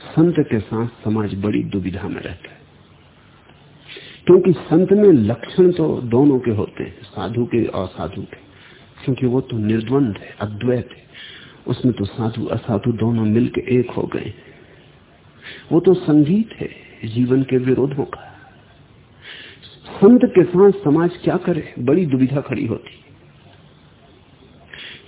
संत के साथ समाज बड़ी दुविधा में रहता है। क्योंकि संत में लक्षण तो दोनों के होते हैं, साधु के और साधु के। क्योंकि वो तो निर्द्वंद है, अद्वैत है। उसमें तो साधु असाधु दोनों मिलके एक हो गए। वो तो संगीत है, जीवन के विरोधों का। संत के साथ समाज क्या करे? बड़ी दुविधा खड़ी होती।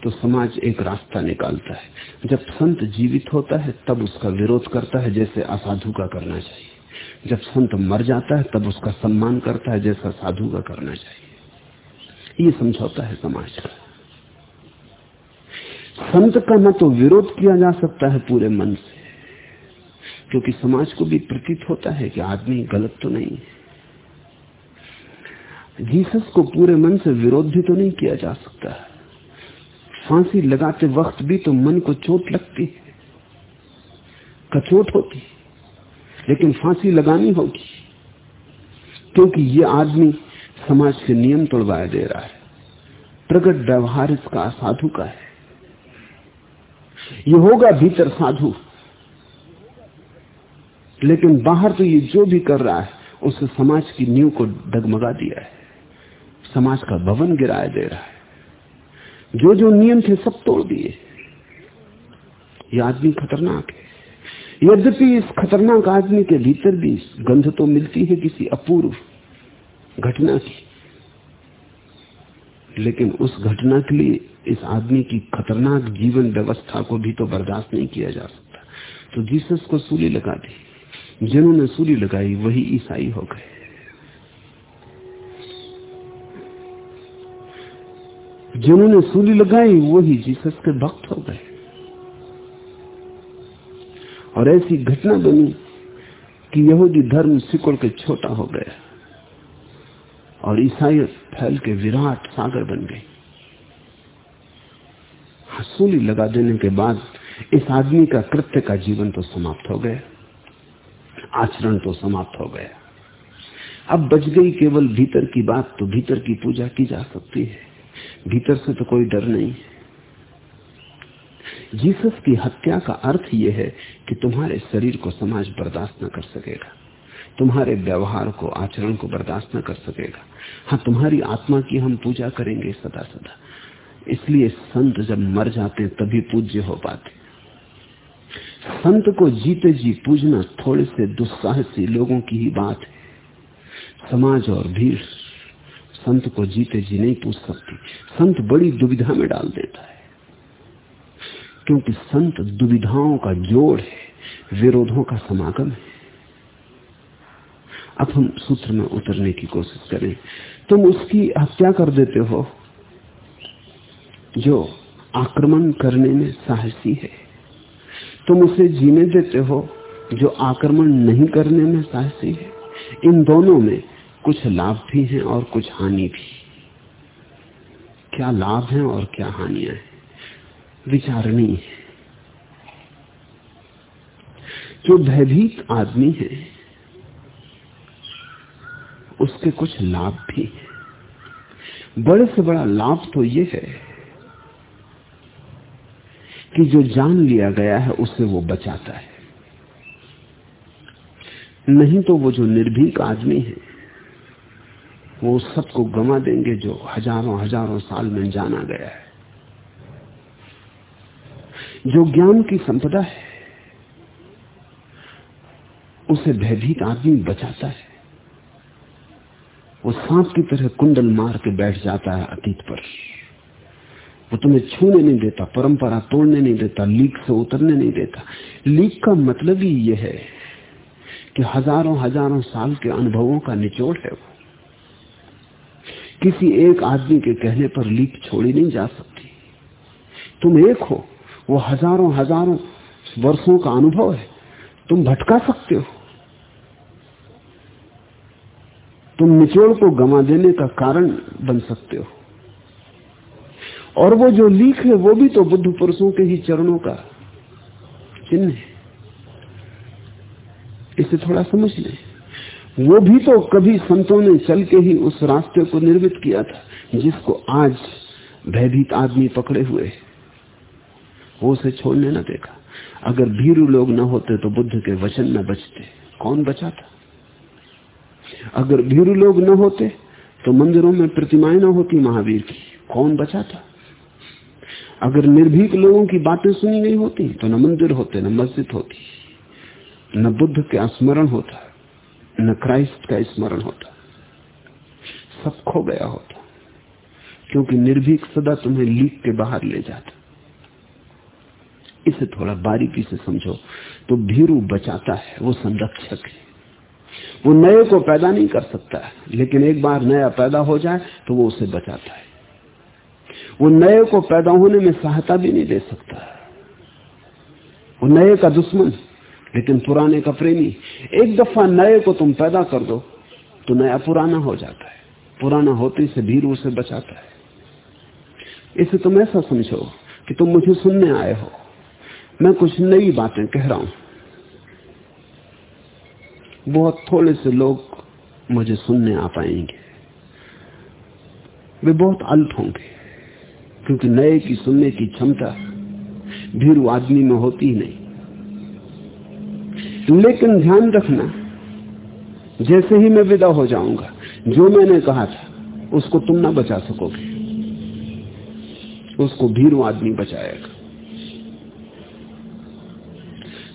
तो समाज एक रास्ता निकालता है। जब संत जीवित होता है, तब उसका विरोध करता है, जैसे असाधु का करना चाहिए। जब संत मर जाता है, तब उसका सम्मान करता है, जैसा साधु का करना चाहिए। ये समझौता है समाज का। संत का न तो विरोध किया जा सकता है पूरे मन से। क्योंकि समाज को भी प्रतीत होता है कि आदमी गलत तो नहीं है। जीसस को पूरे मन से विरोध भी तो नहीं किया जा सकता है। फांसी लगाते वक्त भी तो मन को चोट लगती है। कचोट होती लेकिन फांसी लगानी होगी। क्योंकि ये आदमी समाज के नियम तोड़वाया दे रहा है। प्रगट व्यवहार इसका असाधु का है। ये होगा भीतर साधु। लेकिन बाहर तो ये जो भी कर रहा है उसे समाज की नींव को डगमगा दिया है। समाज का भवन गिराया दे रहा है। जो जो नियम थे सब तोड़ दिए। ये आदमी खतरनाक है। यद्यपि इस खतरनाक आदमी के भीतर भी गंध तो मिलती है किसी अपूर्व घटना की। लेकिन उस घटना के लिए इस आदमी की खतरनाक जीवन व्यवस्था को भी तो बर्दाश्त नहीं किया जा सकता। तो जीसस को सूली लगा दी। जिन्होंने सूली लगाई, वही ईसाई हो गए। जिन्होंने सूली लगाई, वही जीसस के भक्त हो गए। और ऐसी घटना बनी कि यहूदी धर्म सिकुड़ के छोटा हो गया। और ईसाइत फैल के विराट सागर बन गई हसूली लगा देने के बाद इस आदमी का कृत्य का जीवन तो समाप्त हो गया। आचरण तो समाप्त हो गया। अब बच गई केवल भीतर की बात तो भीतर की पूजा की जा सकती है। भीतर से तो कोई डर नहीं है। जीसस की हत्या का अर्थ यह है कि तुम्हारे शरीर को समाज बर्दाश्त न कर सकेगा। तुम्हारे व्यवहार को, आचरण को बर्दाश्त न कर सकेगा। हाँ तुम्हारी आत्मा की हम पूजा करेंगे सदा सदा इसलिए संत जब मर जाते तभी पूज्य हो पाते संत को जीते जी पूजना थोड़े से दुस्साहसी लोगों की ही बात है। समाज और भीड़, संत को जीते जी नहीं पूछ सकती। संत बड़ी दुविधा में डाल देता है। क्योंकि संत दुविधाओं का जोड़ है, विरोधों का समागम है। अब हम सूत्र में उतरने की कोशिश करें। तुम उसकी हत्या कर देते हो, जो आक्रमण करने में साहसी है। तुम उसे जीने देते हो, जो आक्रमण नहीं करने में साहसी है। इन दोनों में कुछ लाभ भी हैं और कुछ हानि भी। क्या लाभ है और क्या हानियाँ हैं? विचारणीय है। जो भयभीत आदमी है उसके कुछ लाभ भी। बड़े से बड़ा लाभ तो यह है कि जो जान लिया गया है, उसे वो बचाता है। नहीं तो वो जो निर्भीक आदमी है, वो उस सबको गमा देंगे जो हज़ारों हज़ारों साल में जाना गया है। जो ज्ञान की संपदा है, उसे भयभीत आदमी बचाता है। वो सांप की तरह कुंडल मार के बैठ जाता है अतीत पर। वो तुम्हें छूने नहीं देता, परंपरा तोड़ने नहीं देता, लीक से उतरने नहीं देता। लीक का मतलब ही यह है कि हज़ारों हज़ारों साल के अनुभवों का निचोड़ है वो। किसी एक आदमी के कहने पर लीक छोड़ी नहीं जा सकती। तुम एक हो, वो हज़ारों हज़ारों वर्षों का अनुभव है। तुम भटका सकते हो। तुम निचोड़ को गमा देने का कारण बन सकते हो। और वो जो लीक है, वो भी तो बुद्ध पुरुषों के ही चरणों का चिन्ह है। इसे थोड़ा समझ लें। वो भी तो कभी संतों ने चल के ही उस रास्ते को निर्मित किया था, जिसको आज भयभीत आदमी पकड़े हुए वो उसे छोड़ने न देगा। अगर भीरू लोग न होते तो बुद्ध के वचन न बचते। कौन बचाता? अगर भीरू लोग न होते तो मंदिरों में प्रतिमाएँ न होती महावीर की। कौन बचाता? अगर निर्भीक लोगों की बातें सुनी नहीं होती तो न मंदिर होते, न मस्जिद होती, न बुद्ध का स्मरण होता, न क्राइस्ट का स्मरण होता। सब खो गया होता, क्योंकि निर्भीक सदा तुम्हें लीक के बाहर ले जाता। इसे थोड़ा बारीकी से समझो। तो भीरू बचाता है, वो संरक्षक है। वो नए को पैदा नहीं कर सकता लेकिन एक बार नया पैदा हो जाए तो वो उसे बचाता है। वो नए को पैदा होने में सहायता भी नहीं दे सकता वो नए का दुश्मन, लेकिन पुराने का प्रेमी। एक दफ़ा नए को तुम पैदा कर दो तो नया पुराना हो जाता है। पुराना होते से भीड़ उसे बचाता है। इसे तुम ऐसा समझो कि तुम मुझे सुनने आए हो। मैं कुछ नई बातें कह रहा हूँ। बहुत थोड़े से लोग मुझे सुनने आ पाएँगे। वे बहुत अल्प होंगे, क्योंकि नए की सुनने की क्षमता भीरू आदमी में होती ही नहीं। लेकिन ध्यान रखना, जैसे ही मैं विदा हो जाऊँगा, जो मैंने कहा था, उसको तुम ना बचा सकोगे। उसको भीरू आदमी बचाएगा।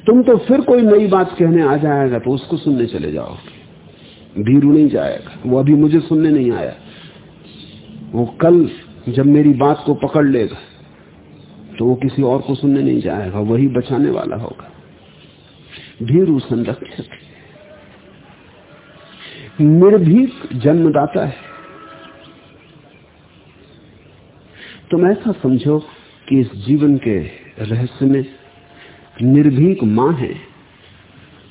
तुम तो फिर कोई नई बात कहने आ जाएगा तो उसको सुनने चले जाओगे भीरू नहीं जाएगा। वो अभी मुझे सुनने नहीं आया। वो कल जब मेरी बात को पकड़ लेगा तो वो किसी और को सुनने नहीं जाएगा, वही बचाने वाला होगा। भीरू संरक्षक। निर्भीक जन्मदाता है। तुम ऐसा समझो कि इस जीवन के रहस्य में निर्भीक माँ है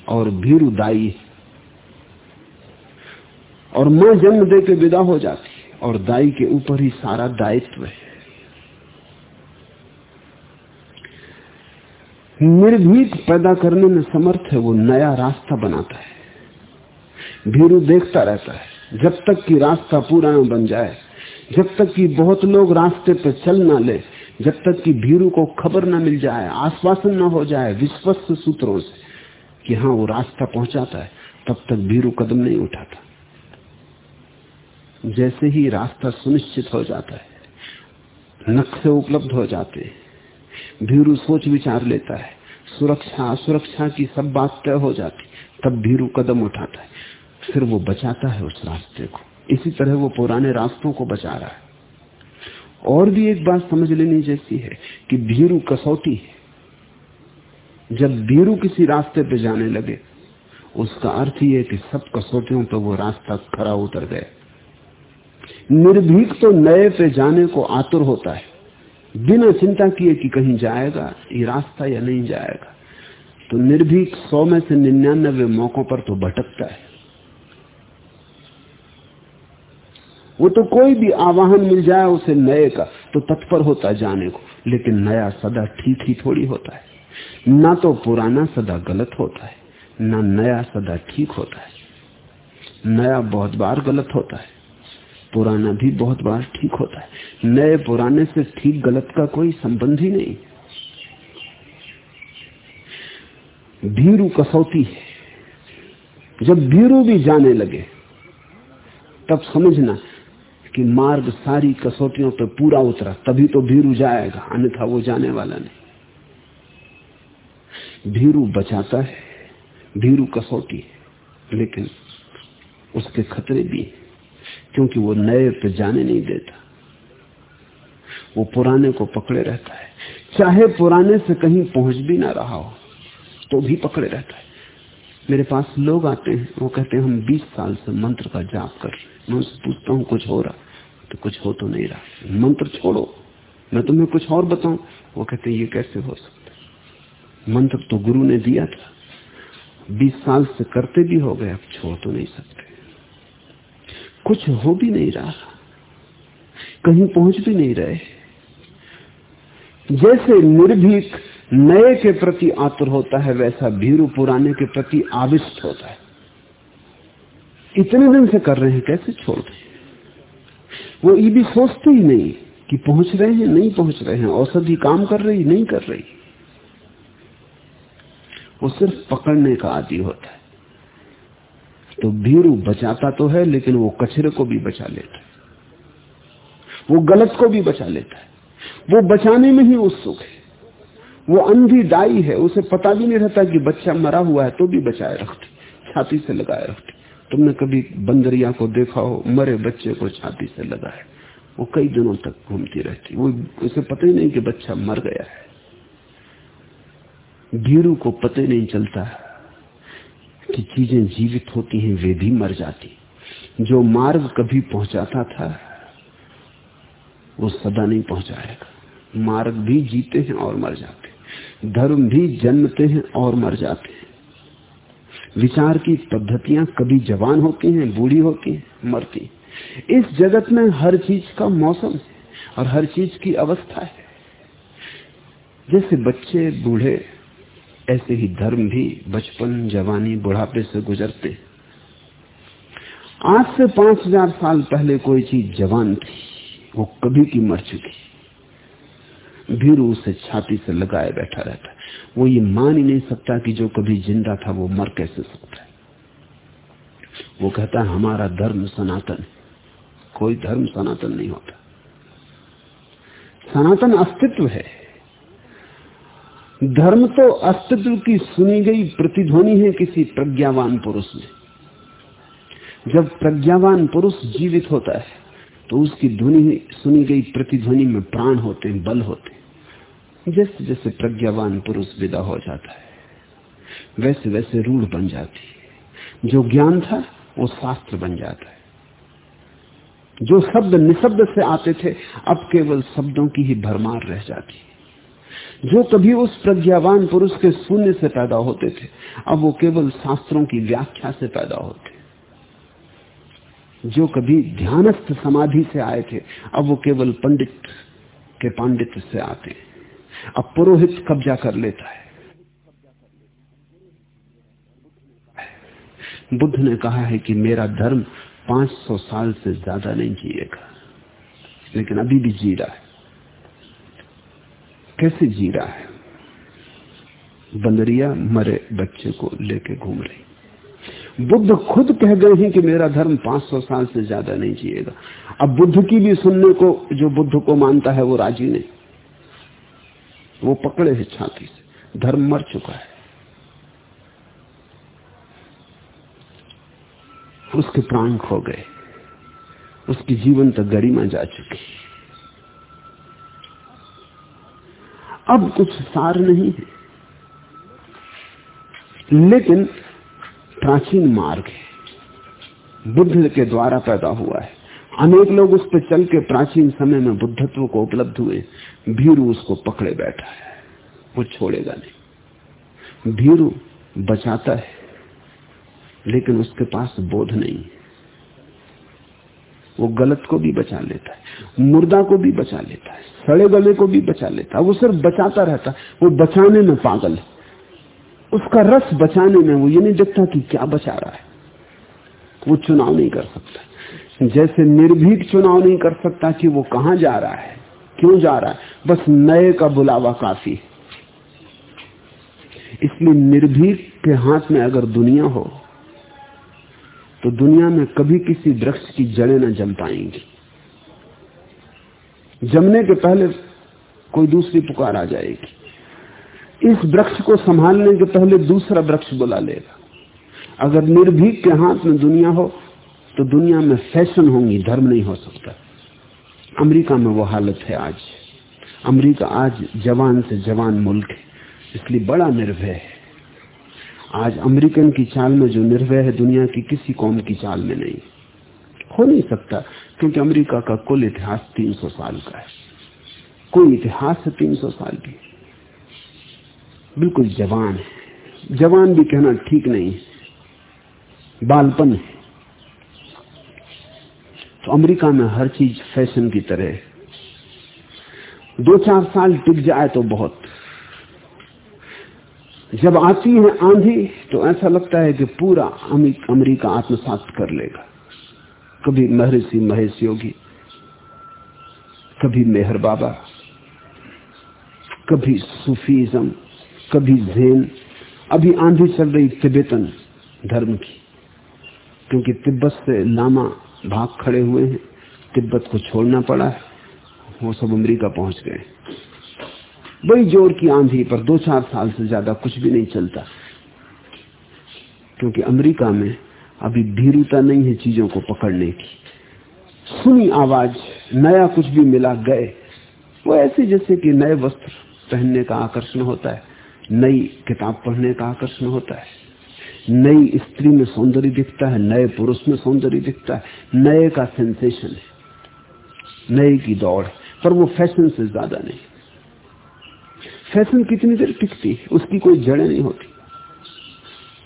और भीरू दाई और माँ जन्म दे के विदा हो जाती है और दाई के ऊपर ही सारा दायित्व है। निर्भीक पैदा करने में समर्थ है, वो नया रास्ता बनाता है। भीरू देखता रहता है, जब तक कि रास्ता पूरा न बन जाए, जब तक कि बहुत लोग रास्ते पे चल ना ले जब तक कि भीरू को खबर ना मिल जाए, आश्वासन ना हो जाए विश्वस्त सूत्रों से कि हाँ वो रास्ता पहुंचाता है, तब तक भीरू कदम नहीं उठाता। जैसे ही रास्ता सुनिश्चित हो जाता है, नक्शे उपलब्ध हो जाते हैं, भीरू सोच विचार लेता है, सुरक्षा असुरक्षा की सब बात तय हो जाती, तब भीरू कदम उठाता है। फिर वो बचाता है उस रास्ते को। इसी तरह वो पुराने रास्तों को बचा रहा है। और भी एक बात समझ लेनी जैसी है कि भीरू कसौटी है। जब भीरू किसी रास्ते पे जाने लगे, उसका अर्थ यह कि सब कसौटियों पर वो रास्ता खरा उतर गया। निर्भीक तो नए पे जाने को आतुर होता है। बिना चिंता किए कि कहीं जाएगा, ये रास्ता या नहीं जाएगा। तो निर्भीक सौ में से निन्यानबे मौकों पर तो भटकता है। वो तो कोई भी आवाहन मिल जाए उसे नए का तो तत्पर होता जाने को। लेकिन नया सदा ठीक ही थोड़ी होता है। ना तो पुराना सदा गलत होता है, ना नया सदा ठीक होता है। नया बहुत बार गलत होता है, पुराना भी बहुत बार ठीक होता है। नए पुराने से ठीक गलत का कोई संबंध ही नहीं। भीरू कसौती है। जब भीरू भी जाने लगे, तब समझना कि मार्ग सारी कसौटियों पर पूरा उतरा, तभी तो भीरू जाएगा, अन्यथा वो जाने वाला नहीं। भीरू बचाता है, भीरू कसौटी है, लेकिन उसके खतरे भी क्योंकि वो नए पे जाने नहीं देता। वो पुराने को पकड़े रहता है। चाहे पुराने से कहीं पहुँच भी ना रहा हो तो भी पकड़े रहता है। मेरे पास लोग आते हैं, वो कहते हैं, हम 20 साल से मंत्र का जाप कर रहे मैं उससे पूछता हूँ, कुछ हो रहा? तो कुछ हो तो नहीं रहा। मंत्र छोड़ो, मैं तुम्हें कुछ और बताऊँ? वो कहते हैं, ये कैसे हो सकता मंत्र तो गुरु ने दिया था। बीस साल से करते भी हो गए, अब छोड़ तो नहीं सकते। कुछ हो भी नहीं रहा। कहीं पहुँच भी नहीं रहे। जैसे निर्भीक नए के प्रति आतुर होता है, वैसा भीरू पुराने के प्रति आविष्ट होता है। इतने दिन से कर रहे हैं, कैसे छोड़ दें? वो ये भी सोचते ही नहीं कि पहुँच रहे हैं, नहीं पहुँच रहे हैं, औषधि काम कर रही, नहीं कर रही। वो सिर्फ़ पकड़ने का आदि होता है। तो भीरू बचाता तो है, लेकिन वो कचरे को भी बचा लेता है। वो गलत को भी बचा लेता है। वो बचाने में ही उत्सुक है। वो अंधी दाई है, उसे पता भी नहीं रहता कि बच्चा मरा हुआ है तो भी बचाए रखती, छाती से लगाए रखती। तुमने कभी बंदरिया को देखा हो, मरे बच्चे को छाती से लगाए। वो कई दिनों तक घूमती रहती, वो उसे पता ही नहीं कि बच्चा मर गया है। भीरू को पता नहीं चलता कि चीज़ें जीवित होती हैं, वे भी मर जाती। जो मार्ग कभी पहुंचाता था, वो सदा नहीं पहुंचाएगा। मार्ग भी जीते हैं और मर जाते धर्म भी जन्मते हैं और मर जाते हैं। विचार की पद्धतियाँ कभी जवान होती हैं, बूढ़ी होती हैं, मरती इस जगत में हर चीज़ का मौसम है और हर चीज़ की अवस्था है। जैसे बच्चे, बूढ़े, ऐसे ही धर्म भी बचपन, जवानी, बुढ़ापे से गुजरते आज से पाँच हज़ार साल पहले कोई चीज़ जवान थी, वो कभी की मर चुकी। भीरू उसे छाती से लगाए बैठा रहता है। वो ये मान ही नहीं सकता कि जो कभी ज़िंदा था, वो मर कैसे सकता है। वो कहता है, हमारा धर्म सनातन कोई धर्म सनातन नहीं होता। सनातन अस्तित्व है। धर्म तो अस्तित्व की सुनी गई प्रतिध्वनि है किसी प्रज्ञावान पुरुष में। जब प्रज्ञावान पुरुष जीवित होता है तो उसकी ध्वनि सुनी गई प्रतिध्वनि में प्राण होते हैं, बल होते हैं। जैसे जैसे प्रज्ञावान पुरुष विदा हो जाता है, वैसे वैसे रूढ़ बन जाती है। जो ज्ञान था, वो शास्त्र बन जाता है। जो शब्द निशब्द से आते थे, अब केवल शब्दों की ही भरमार रह जाती जो कभी उस प्रज्ञावान पुरुष के शून्य से पैदा होते थे, अब वो केवल शास्त्रों की व्याख्या से पैदा होते जो कभी ध्यानस्थ समाधि से आए थे, अब वो केवल पंडित के पांडित्य से आते अब पुरोहित कब्जा कर लेता है। बुद्ध ने कहा है कि मेरा धर्म 500 साल से ज़्यादा नहीं जिएगा, लेकिन अभी भी जी रहा है। कैसे जी रहा है? बंदरिया मरे बच्चे को लेके घूम रही। बुद्ध खुद कह गए हैं कि मेरा धर्म 500 साल से ज़्यादा नहीं जिएगा। अब बुद्ध की भी सुनने को, जो बुद्ध को मानता है, वो राज़ी नहीं। वो पकड़े है छाती से। धर्म मर चुका है। उसके प्राण खो गए। उसकी जीवन तक गरिमा जा चुकी। अब कुछ सार नहीं है। लेकिन प्राचीन मार्ग है। बुद्ध के द्वारा पैदा हुआ है। अनेक लोग उस पर चल के प्राचीन समय में बुद्धत्व को उपलब्ध हुए। भीरू उसको पकड़े बैठा है। वो छोड़ेगा नहीं। भीरू बचाता है, लेकिन उसके पास बोध नहीं वो गलत को भी बचा लेता है, मुर्दा को भी बचा लेता है, सड़े गले को भी बचा लेता है। वो सिर्फ़ बचाता रहता है, वो बचाने में पागल है। उसका रस बचाने में वो ये नहीं देखता कि क्या बचा रहा है। वो चुनाव नहीं कर सकता। जैसे निर्भीक चुनाव नहीं कर सकता कि वो कहाँ जा रहा है, क्यों जा रहा है। बस नए का बुलावा काफ़ी है। इसलिए निर्भीक के हाथ में अगर दुनिया हो तो दुनिया में कभी किसी वृक्ष की जड़ें न जम पाएँगी। जमने के पहले कोई दूसरी पुकार आ जाएगी। इस वृक्ष को संभालने के पहले दूसरा वृक्ष बुला लेगा। अगर निर्भीक के हाथ में दुनिया हो तो दुनिया में फ़ैशन होंगी, धर्म नहीं हो सकता। अमेरिका में वो हालत है आज। अमेरिका आज जवान से जवान मुल्क है, इसलिए बड़ा निर्भय है। आज अमेरिकन की चाल में जो निर्भय है, दुनिया की किसी कौम की चाल में नहीं। हो नहीं सकता, क्योंकि अमेरिका का कुल इतिहास 300 साल का है। कोई इतिहास है 300 साल की? बिल्कुल जवान है। जवान भी कहना ठीक नहीं बालपन है। तो अमेरिका में हर चीज़ फ़ैशन की तरह दो चार साल टिक जाए तो बहुत। जब आती है आंधी तो ऐसा लगता है कि पूरा अमेरिका आत्मसात कर लेगा। कभी महर्षि महेश योगी, कभी मेहर बाबा, कभी सूफीज्म, कभी जैन। अभी आंधी चल रही तिब्बतन धर्म की, क्योंकि तिब्बत से लामा भाग खड़े हुए हैं। तिब्बत को छोड़ना पड़ा। है वो सब अमरीका पहुँच गए। बड़ी ज़ोर की आंधी पर दो चार साल से ज़्यादा कुछ भी नहीं चलता। क्योंकि अमेरिका में अभी भीरुता नहीं है चीज़ों को पकड़ने की। सुनी आवाज़, नया कुछ भी मिला, गए। वो ऐसे जैसे कि नए वस्त्र पहनने का आकर्षण होता है, नई किताब पढ़ने का आकर्षण होता है। नई स्त्री में सौंदर्य दिखता है, नए पुरुष में सौंदर्य दिखता है, नए का सेंसेशन है, नए की दौड़ पर वो फ़ैशन से ज़्यादा नहीं। फ़ैशन कितनी देर टिकती है? उसकी कोई जड़ें नहीं होती।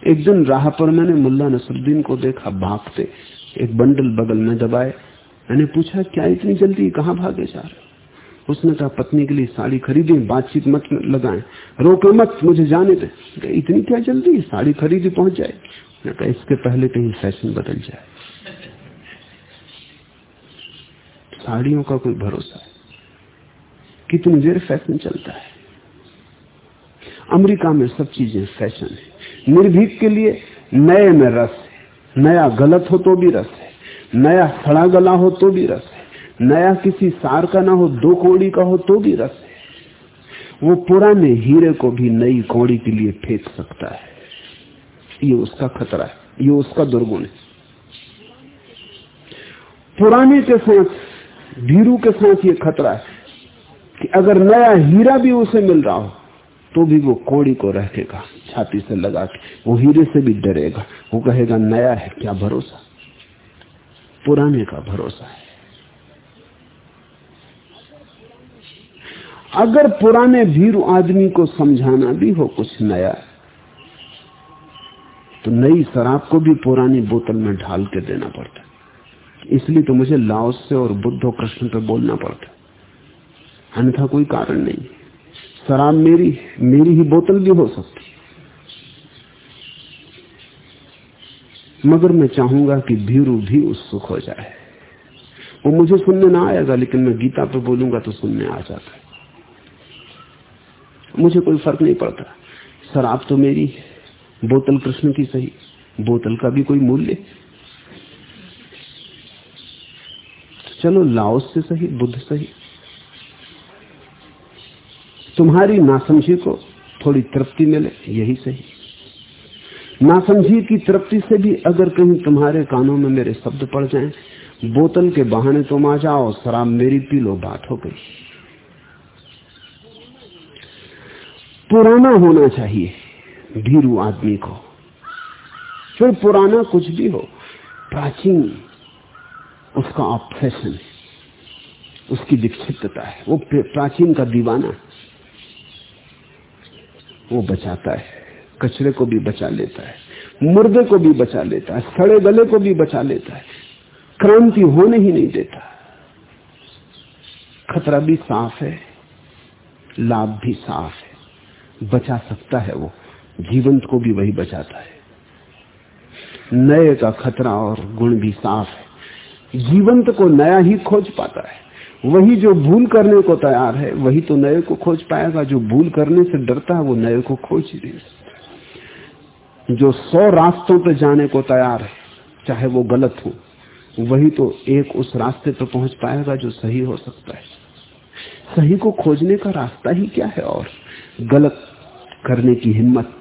एक दिन राह पर मैंने मुल्ला नसरुद्दीन को देखा, भागते, एक बंडल बगल में दबाए। मैंने पूछा, क्या इतनी जल्दी कहाँ भागे जा रहे उसने कहा, पत्नी के लिए साड़ी खरीदी, बातचीत मत लगाए। रोके मत, मुझे जाने दे। इतनी क्या जल्दी? साड़ी खरीदी पहुँच जाए। कहा, इसके पहले कहीं फ़ैशन बदल जाए। साड़ियों का कोई भरोसा है? कितनी देर फ़ैशन चलता है? अमेरिका में सब चीज़ें फ़ैशन है। निर्भीक के लिए नए में रस है। नया गलत हो तो भी रस है। नया सड़ा गला हो तो भी रस है। नया किसी सार का ना हो, दो कोड़ी का हो तो भी रस है। वो पुराने हीरे को भी नई कौड़ी के लिए फेंक सकता है। ये उसका खतरा है, ये उसका दुर्गुण है। पुराने के साथ, भीरू के साथ ये खतरा है कि अगर नया हीरा भी उसे मिल रहा हो तो भी वो कौड़ी को रखेगा, छाती से लगा के, वो हीरे से भी डरेगा। वो कहेगा, नया है, क्या भरोसा? पुराने का भरोसा है। अगर पुराने भीरू आदमी को समझाना भी हो कुछ नया तो नई शराब को भी पुरानी बोतल में ढाल के देना पड़ता इसलिए तो मुझे लाओस से और बुद्ध और कृष्ण पे बोलना पड़ता अन्यथा कोई कारण नहीं। शराब मेरी मेरी ही बोतल भी हो सकती मगर मैं चाहूँगा कि भीरू भी उत्सुक हो जाए। वो मुझे सुनने ना आएगा, लेकिन मैं गीता पर बोलूँगा तो सुनने आ जाता है। मुझे कोई फ़र्क नहीं पड़ता। शराब तो मेरी है बोतल कृष्ण की सही। बोतल का भी कोई मूल्य? चलो लाओस से सही बुद्ध सही। तुम्हारी नासमझी को थोड़ी तृप्ति मिले यही सही। नासमझी की तृप्ति से भी अगर कहीं तुम्हारे कानों में मेरे शब्द पड़ जाएँ, बोतल के बहाने तुम आ जाओ शराब मेरी पी लो बात हो गई। पुराना होना चाहिए। भीरू आदमी को। फिर पुराना कुछ भी हो, प्राचीन, उसका ऑप्रेशन है। उसकी विक्षिप्तता है। वो प्राचीन का दीवाना वो बचाता है। कचरे को भी बचा लेता है। मुर्दे को भी बचा लेता है। सड़े गले को भी बचा लेता है। क्रांति होने ही नहीं देता। खतरा भी साफ़ है। लाभ भी साफ़ है। बचा सकता है वो। जीवंत को भी वही बचाता है। नए का खतरा और गुण भी साफ़ है। जीवंत को नया ही खोज पाता है। वही जो भूल करने को तैयार है, वही तो नए को खोज पाएगा। जो भूल करने से डरता है, वो नए को खोज ही नहीं जो सौ रास्तों पर जाने को तैयार है, चाहे वो गलत हो, वही तो एक उस रास्ते पर पहुँच पाएगा जो सही हो सकता है। सही को खोजने का रास्ता ही क्या है और गलत करने की हिम्मत।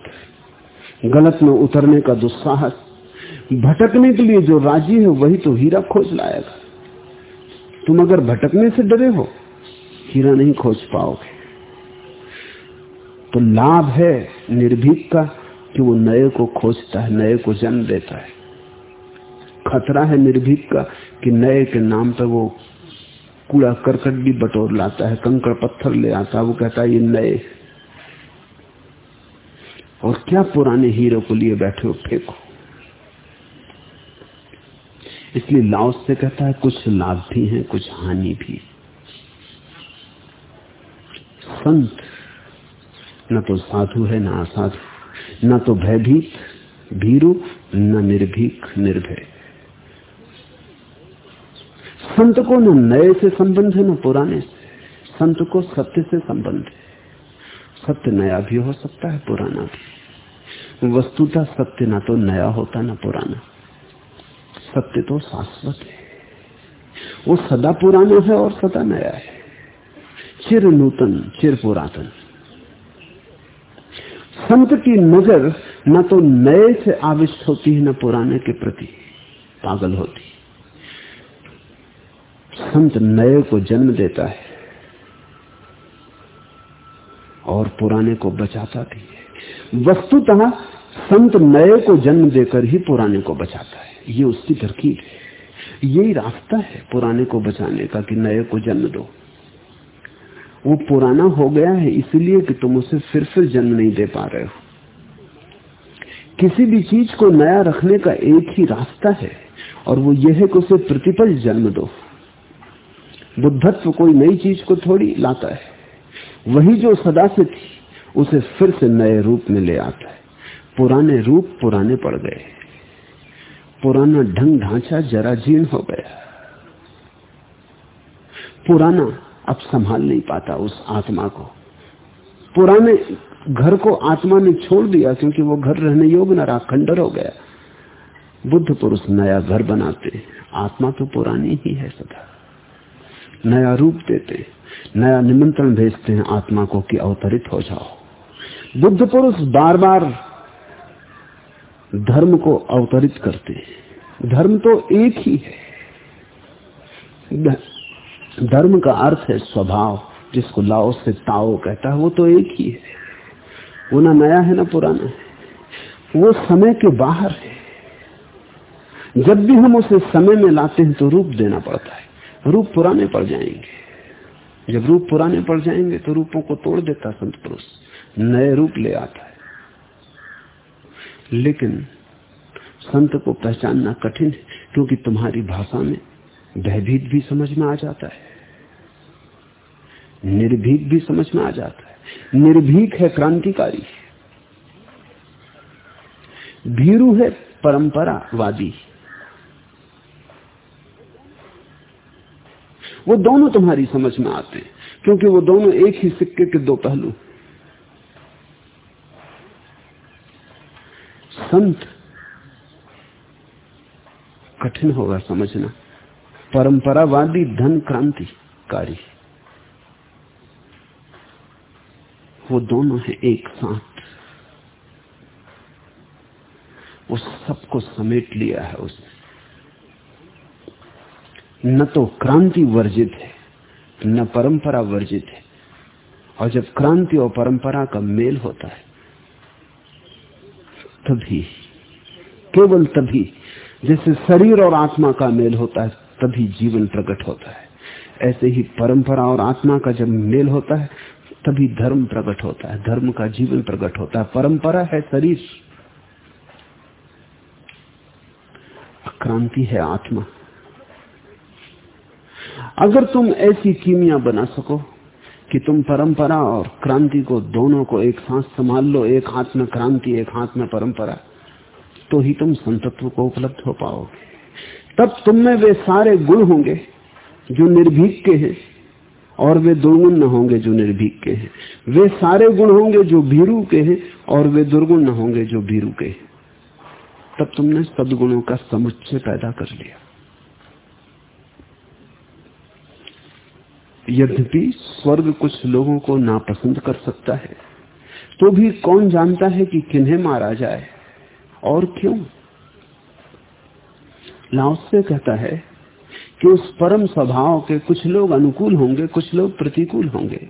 गलत में उतरने का दुस्साहस भटकने के लिए जो राज़ी है, वही तो हीरा खोज लाएगा। तुम अगर भटकने से डरे हो, हीरा नहीं खोज पाओगे। तो लाभ है निर्भीक का कि वो नए को खोजता है, नए को जन्म देता है। खतरा है निर्भीक का कि नए के नाम पर वो कूड़ा करकट भी बटोर लाता है, कंकड़ पत्थर ले आता है, वो कहता है, ये नए और क्या पुराने हीरो को लिए बैठे हो फेंको? इसलिए लाओस से कहता है, कुछ लाभ भी है, कुछ हानि भी। संत, न तो साधु है, न असाधु, न तो भयभीत, भीरु, न निर्भीक, निर्भय। संत को न नए से संबंध है, न पुराने संत को सत्य से संबंध है। सत्य नया भी हो सकता है, पुराना भी। वस्तुतः सत्य ना तो नया होता, ना पुराना। सत्य तो शाश्वत है। वो सदा पुराना है और सदा नया है। चिर नूतन, चिर पुरातन। संत की नज़र न तो नए से आविष्ट होती है, न पुराने के प्रति पागल होती। संत नए को जन्म देता है। और पुराने को बचाता भी है। वस्तुतः संत नए को जन्म देकर ही पुराने को बचाता है। ये उसकी तरकीब है। यही रास्ता है पुराने को बचाने का कि नए को जन्म दो। वो पुराना हो गया है इसलिए कि तुम उसे फिर फिर जन्म नहीं दे पा रहे हो। किसी भी चीज़ को नया रखने का एक ही रास्ता है और वो यह है कि उसे प्रतिपल जन्म दो। बुद्धत्व कोई नई चीज़ को थोड़ी लाता है। वही जो सदा से थी, उसे फिर से नए रूप में ले आता है। पुराने रूप पुराने पड़ गए। पुराना ढंग ढांचा जरा जीर्ण हो गया। पुराना अब संभाल नहीं पाता उस आत्मा को। पुराने घर को आत्मा ने छोड़ दिया क्योंकि वो घर रहने योग्य न रहा, खंडर हो गया। बुद्ध पुरुष नया घर बनाते, आत्मा तो पुरानी ही है सदा। नया रूप देते हैं नया निमंत्रण भेजते हैं आत्मा को कि अवतरित हो जाओ। बुद्ध पुरुष बार बार धर्म को अवतरित करते हैं। धर्म तो एक ही है। धर्म का अर्थ है स्वभाव, जिसको लाओ से ताओ कहता है, वो तो एक ही है। वो ना नया है, ना पुराना है। वो समय के बाहर है। जब भी हम उसे समय में लाते हैं तो रूप देना पड़ता है। रूप पुराने पड़ जाएँगे। जब रूप पुराने पड़ जाएँगे तो रूपों को तोड़ देता संत पुरुष। नए रूप ले आता है। लेकिन संत को पहचानना कठिन है, क्योंकि तुम्हारी भाषा में भयभीत भी समझ में आ जाता है। निर्भीक भी समझ में आ जाता है। निर्भीक है क्रांतिकारी। भीरू है परंपरावादी। वो दोनों तुम्हारी समझ में आते हैं, क्योंकि वो दोनों एक ही सिक्के के दो पहलू संत, कठिन होगा समझना। परंपरावादी धन क्रांतिकारी। वो दोनों है एक साथ। वो सबको समेट लिया है उसने। न तो क्रांति वर्जित है, न परंपरा वर्जित है। और जब क्रांति और परंपरा का मेल होता है, तभी, केवल तभी, जैसे शरीर और आत्मा का मेल होता है, तभी जीवन प्रकट होता है। ऐसे ही परंपरा और आत्मा का जब मेल होता है, तभी धर्म प्रकट होता है, धर्म का जीवन प्रकट होता है। परंपरा है शरीर। क्रांति है आत्मा। अगर तुम ऐसी कीमिया बना सको कि तुम परंपरा और क्रांति को दोनों को एक साथ संभाल लो, एक हाथ में क्रांति, एक हाथ में परंपरा तो ही तुम संतत्व को उपलब्ध हो पाओगे। तब तुम में वे सारे गुण होंगे जो निर्भीक के हैं और वे दुर्गुण न होंगे जो निर्भीक के हैं। वे सारे गुण होंगे जो भीरू के हैं और वे दुर्गुण न होंगे जो भीरू के हैं। तब तुमने सदगुणों का समुच्चय पैदा कर लिया। यद्यपि स्वर्ग कुछ लोगों को नापसंद कर सकता है तो भी कौन जानता है कि किन्हें मारा जाए और क्यों? लाओस कहता है कि उस परम स्वभाव के कुछ लोग अनुकूल होंगे, कुछ लोग प्रतिकूल होंगे।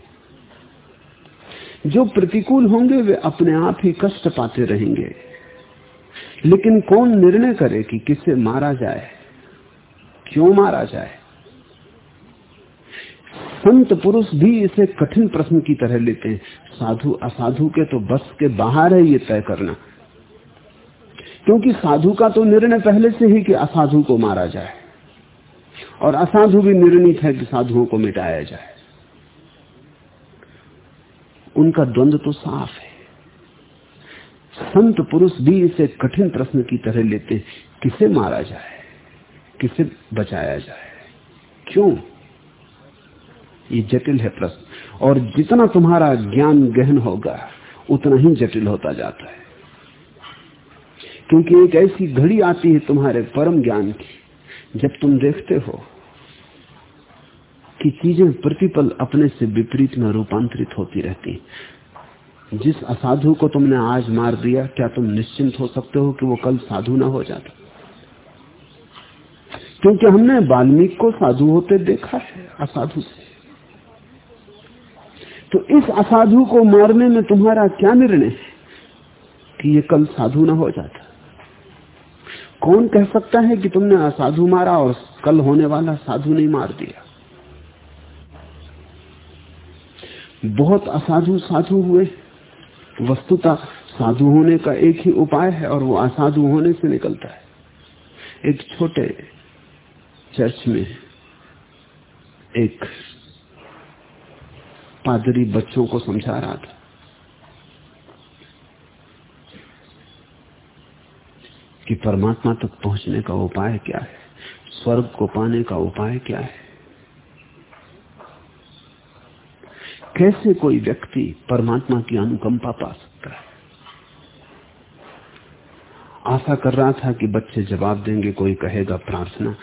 जो प्रतिकूल होंगे, वे अपने आप ही कष्ट पाते रहेंगे। लेकिन कौन निर्णय करे कि किसे मारा जाए, क्यों मारा जाए? संत पुरुष भी इसे कठिन प्रश्न की तरह लेते हैं। साधु, असाधु के तो बस के बाहर है ये तय करना। क्योंकि साधु का तो निर्णय पहले से ही कि असाधु को मारा जाए। और असाधु भी निर्णित है कि साधुओं को मिटाया जाए। उनका द्वंद्व तो साफ़ है। संत पुरुष भी इसे कठिन प्रश्न की तरह लेते किसे मारा जाए, किसे बचाया जाए, क्यों? ये जटिल है प्रश्न। और जितना तुम्हारा ज्ञान गहन होगा, उतना ही जटिल होता जाता है। क्योंकि एक ऐसी घड़ी आती है तुम्हारे परम ज्ञान की, जब तुम देखते हो कि चीज़ें प्रतिपल अपने से विपरीत में रूपांतरित होती रहती जिस असाधु को तुमने आज मार दिया, क्या तुम निश्चिंत हो सकते हो कि वो कल साधु ना हो जाता? क्योंकि हमने वाल्मीकि को साधु होते देखा है, असाधु से। तो इस असाधु को मारने में तुम्हारा क्या निर्णय है? कि ये कल साधु ना हो जाता। कौन कह सकता है कि तुमने असाधु मारा और कल होने वाला साधु नहीं मार दिया? बहुत असाधु साधु हुए। वस्तुता साधु होने का एक ही उपाय है और वो असाधु होने से निकलता है। एक छोटे चर्च में एक पादरी बच्चों को समझा रहा था। कि परमात्मा तक पहुँचने का उपाय क्या है? स्वर्ग को पाने का उपाय क्या है? कैसे कोई व्यक्ति परमात्मा की अनुकंपा पा सकता है? आशा कर रहा था कि बच्चे जवाब देंगे, कोई कहेगा प्रार्थना,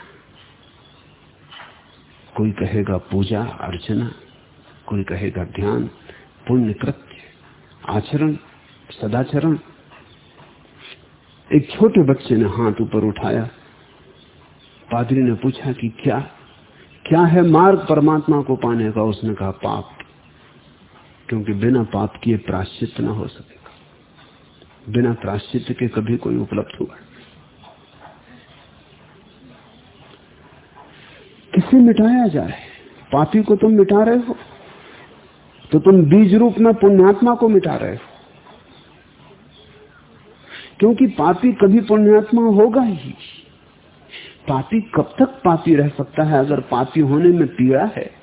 कोई कहेगा पूजा, अर्चना। कोई कहेगा ध्यान, पुण्य कृत्य, आचरण, सदाचरण। एक छोटे बच्चे ने हाथ ऊपर उठाया। पादरी ने पूछा कि क्या क्या है मार्ग परमात्मा को पाने का? उसने कहा, पाप। क्योंकि बिना पाप किए प्राश्चित न हो सकेगा। बिना प्राश्चित के कभी कोई उपलब्ध हुआ किसे मिटाया जाए पापी को तुम मिटा रहे हो? तो तुम बीज रूप में पुण्यात्मा को मिटा रहे हो। क्योंकि पापी कभी पुण्यात्मा होगा ही। पापी कब तक पापी रह सकता है? अगर पापी होने में पीड़ा है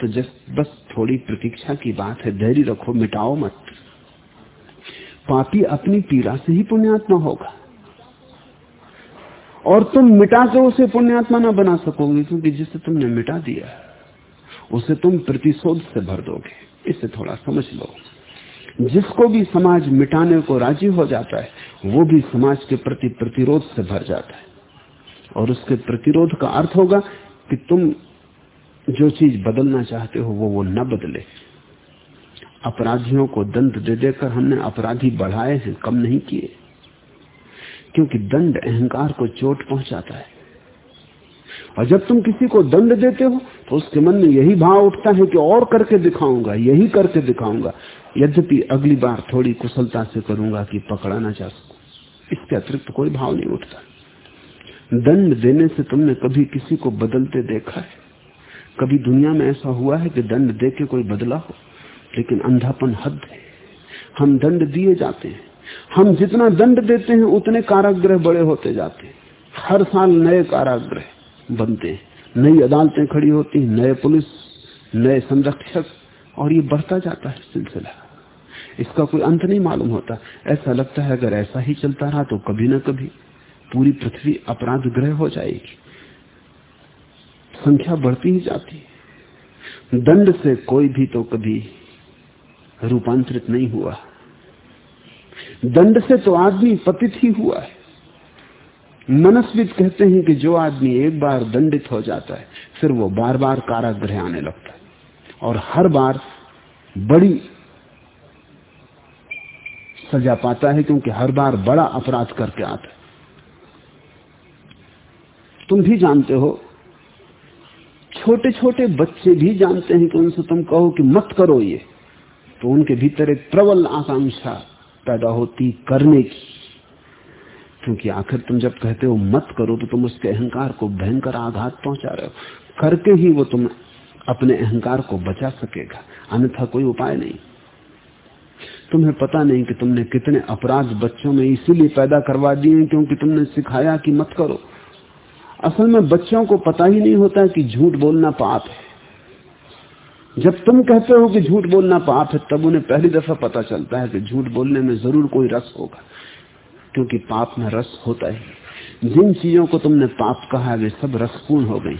तो जस, बस थोड़ी प्रतीक्षा की बात है, धैर्य रखो, मिटाओ मत। पापी अपनी पीड़ा से ही पुण्यात्मा होगा। और तुम मिटा के उसे पुण्यात्मा ना बना सकोगे, क्योंकि जिसे तुमने मिटा दिया, उसे तुम प्रतिशोध से भर दोगे। इसे थोड़ा समझ लो। जिसको भी समाज मिटाने को राज़ी हो जाता है, वो भी समाज के प्रति प्रतिरोध से भर जाता है। और उसके प्रतिरोध का अर्थ होगा कि तुम जो चीज़ बदलना चाहते हो, वो वो न बदले। अपराधियों को दंड दे देकर हमने अपराधी बढ़ाए हैं, कम नहीं किए। क्योंकि दंड अहंकार को चोट पहुंचाता है। और जब तुम किसी को दंड देते हो तो उसके मन में यही भाव उठता है कि और करके दिखाऊँगा, यही करके दिखाऊँगा। यद्यपि अगली बार थोड़ी कुशलता से करूँगा कि पकड़ा ना जा सकू, इसके अतिरिक्त कोई भाव नहीं उठता। दंड देने से तुमने कभी किसी को बदलते देखा है? कभी दुनिया में ऐसा हुआ है कि दंड दे के कोई बदला हो, लेकिन अंधापन हद है। हम दंड दिए जाते हैं। हम जितना दंड देते हैं, उतने कारागृह बड़े होते जाते हैं। हर साल नए कारागृह। बनते हैं। नई अदालतें खड़ी होती हैं, नए पुलिस, नए संरक्षक, और ये बढ़ता जाता है सिलसिला। इसका कोई अंत नहीं मालूम होता। ऐसा लगता है अगर ऐसा ही चलता रहा तो कभी ना कभी पूरी पृथ्वी अपराध ग्रह हो जाएगी। संख्या बढ़ती ही जाती है। दंड से कोई भी तो कभी रूपांतरित नहीं हुआ। दंड से तो आदमी पतित ही हुआ है। मनस्वित कहते हैं कि जो आदमी एक बार दंडित हो जाता है, फिर वो बार बार कारागृह आने लगता है। और हर बार बड़ी सजा पाता है क्योंकि हर बार बड़ा अपराध करके आता है। तुम भी जानते हो छोटे छोटे बच्चे भी जानते हैं कि उनसे तुम कहो कि मत करो ये तो उनके भीतर एक प्रबल आकांक्षा पैदा होती करने की। क्योंकि आखिर तुम जब कहते हो मत करो तो तुम उसके अहंकार को भयंकर आघात पहुँचा रहे हो। करके ही वो तुम अपने अहंकार को बचा सकेगा, अन्यथा कोई उपाय नहीं। तुम्हें पता नहीं कि तुमने कितने अपराध बच्चों में इसीलिए पैदा करवा दिए क्योंकि तुमने सिखाया कि मत करो। असल में बच्चों को पता ही नहीं होता कि झूठ बोलना पाप है। जब तुम कहते हो कि झूठ बोलना पाप है, तब उन्हें पहली दफ़ा पता चलता है कि झूठ बोलने में ज़रूर कोई रस होगा। क्योंकि पाप में रस होता है। जिन चीज़ों को तुमने पाप कहा, वे सब रसपूर्ण हो गई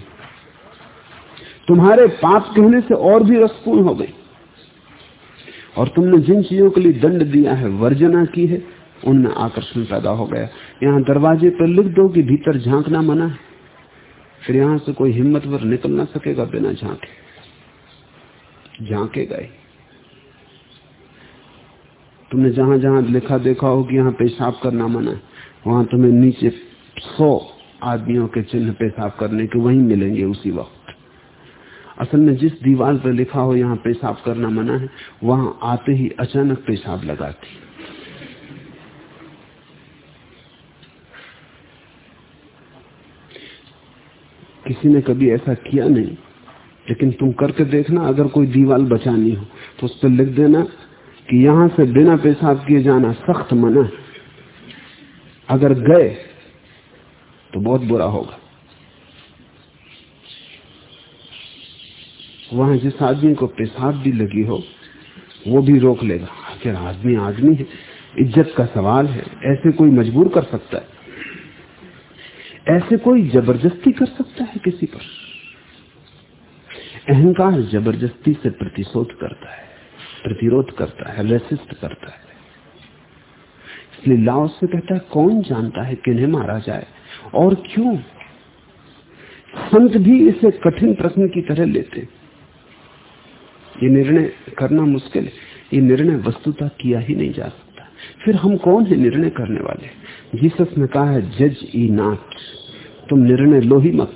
तुम्हारे पाप कहने से और भी रसपूर्ण हो गई और तुमने जिन चीज़ों के लिए दंड दिया है, वर्जना की है, उनमें आकर्षण पैदा हो गया। यहाँ दरवाजे पर लिख दो कि भीतर झांकना मना है। फिर यहाँ से कोई हिम्मतवर निकल ना सकेगा बिना झांके। झांकेगा ही तुमने जहाँ जहाँ लिखा देखा हो कि यहाँ पेशाब करना मना है। वहाँ तुम्हें नीचे सौ आदमियों के चिन्ह पेशाब करने के वहीं मिलेंगे उसी वक्त। असल में जिस दीवार पर लिखा हो, यहाँ पेशाब करना मना है, वहाँ आते ही अचानक पेशाब लगाती। किसी ने कभी ऐसा किया नहीं, लेकिन तुम करके देखना, अगर कोई दीवार बचानी हो तो उस पर लिख देना कि यहाँ से बिना पेशाब किए जाना सख्त मना अगर गए तो बहुत बुरा होगा। वहाँ जिस आदमी को पेशाब भी लगी हो, वो भी रोक लेगा। आखिर आदमी आदमी है, इज़्ज़त का सवाल है। ऐसे कोई मजबूर कर सकता है? ऐसे कोई ज़बरदस्ती कर सकता है किसी पर? अहंकार ज़बरदस्ती से प्रतिशोध करता है। प्रतिरोध करता है रेसिस्ट करता है। इसलिए लाओ से कहता है कौन जानता है किन्हें मारा जाए? और क्यों? संत भी इसे कठिन प्रश्न की तरह लेते। ये निर्णय करना मुश्किल है। ये निर्णय वस्तुता किया ही नहीं जा सकता। फिर हम कौन है निर्णय करने वाले? जीसस ने कहा है, जज ई नाट। तुम निर्णय लो ही मत।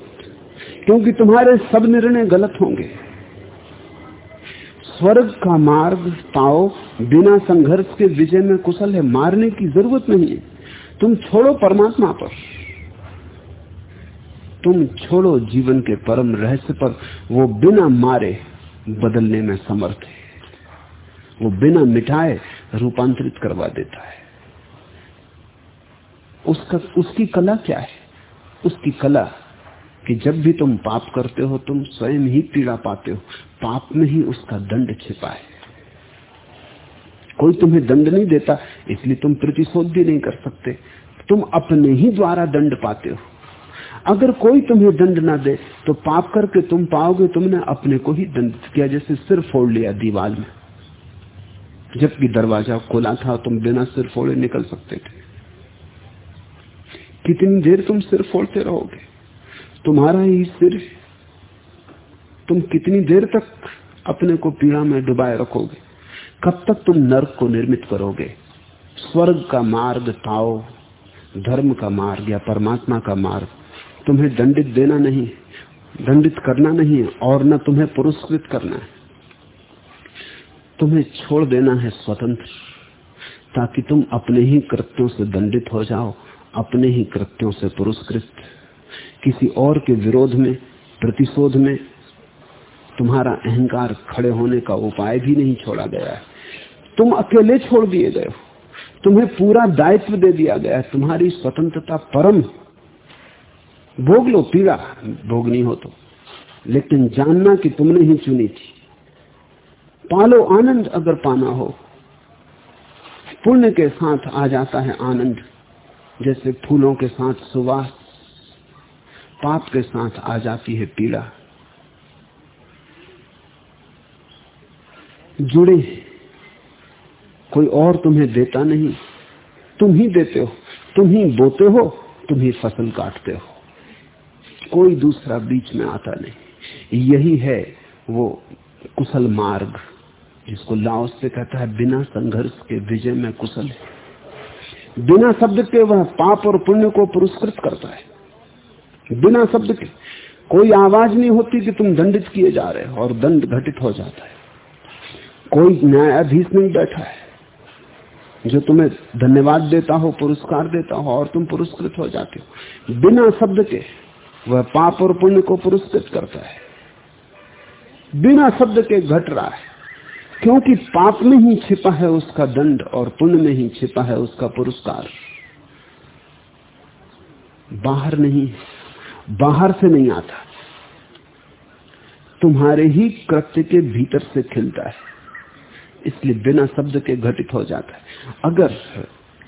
क्योंकि तुम्हारे सब निर्णय गलत होंगे। स्वर्ग का मार्ग पाओ, बिना संघर्ष के विजय में कुशल है, मारने की ज़रूरत नहीं है। तुम छोड़ो परमात्मा पर। तुम छोड़ो जीवन के परम रहस्य पर। वो बिना मारे बदलने में समर्थ है। वो बिना मिटाए रूपांतरित करवा देता है। उसका, उसकी कला क्या है? उसकी कला कि जब भी तुम पाप करते हो, तुम स्वयं ही पीड़ा पाते हो। पाप में ही उसका दंड छिपा है। कोई तुम्हें दंड नहीं देता, इसलिए तुम प्रतिशोध भी नहीं कर सकते। तुम अपने ही द्वारा दंड पाते हो। अगर कोई तुम्हें दंड ना दे तो पाप करके तुम पाओगे, तुमने अपने को ही दंड किया, जैसे सिर फोड़ लिया दीवार में। जबकि दरवाज़ा खोला था, तुम बिना सिर फोड़े निकल सकते थे। कितनी देर तुम सिर फोड़ते रहोगे? तुम्हारा ही सिर तुम कितनी देर तक अपने को पीड़ा में डुबाए रखोगे? कब तक तुम नर्क को निर्मित करोगे? स्वर्ग का मार्ग ताओ, धर्म का मार्ग या परमात्मा का मार्ग। तुम्हें दंडित देना नहीं, दंडित करना नहीं है, और न तुम्हें पुरस्कृत करना है। तुम्हें छोड़ देना है स्वतंत्र, ताकि तुम अपने ही कृत्यों से दंडित हो जाओ, अपने ही कृत्यों से पुरस्कृत। किसी और के विरोध में, प्रतिशोध में तुम्हारा अहंकार खड़े होने का उपाय भी नहीं छोड़ा गया है। तुम अकेले छोड़ दिए गए हो। तुम्हें पूरा दायित्व दे दिया गया है। तुम्हारी स्वतंत्रता परम भोग लो, पीड़ा भोगनी हो तो। लेकिन जानना कि तुमने ही चुनी थी। पालो आनंद अगर पाना हो, पुण्य के साथ आ जाता है आनंद। जैसे फूलों के साथ सुवास पाप के साथ आ जाती है पीड़ा। जुड़े। कोई और तुम्हें देता नहीं। तुम ही देते हो। तुम ही बोते हो। तुम ही फ़सल काटते हो। कोई दूसरा बीच में आता नहीं। यही है वो कुशल मार्ग, जिसको लाओस से कहता है, बिना संघर्ष के विजय में कुशल है। बिना शब्द के वह पाप और पुण्य को पुरस्कृत करता है। बिना शब्द के। कोई आवाज़ नहीं होती कि तुम दंडित किए जा रहे हो और दंड घटित हो जाता है। कोई न्यायाधीश नहीं बैठा है जो तुम्हें धन्यवाद देता हो, पुरस्कार देता हो और तुम पुरस्कृत हो जाते हो। बिना शब्द के वह पाप और पुण्य को पुरस्कृत करता है। बिना शब्द के घट रहा है। क्योंकि पाप में ही छिपा है उसका दंड और पुण्य में ही छिपा है उसका पुरस्कार। बाहर नहीं बाहर से नहीं आता। तुम्हारे ही कृत्य के भीतर से खिलता है। इसलिए बिना शब्द के घटित हो जाता है। अगर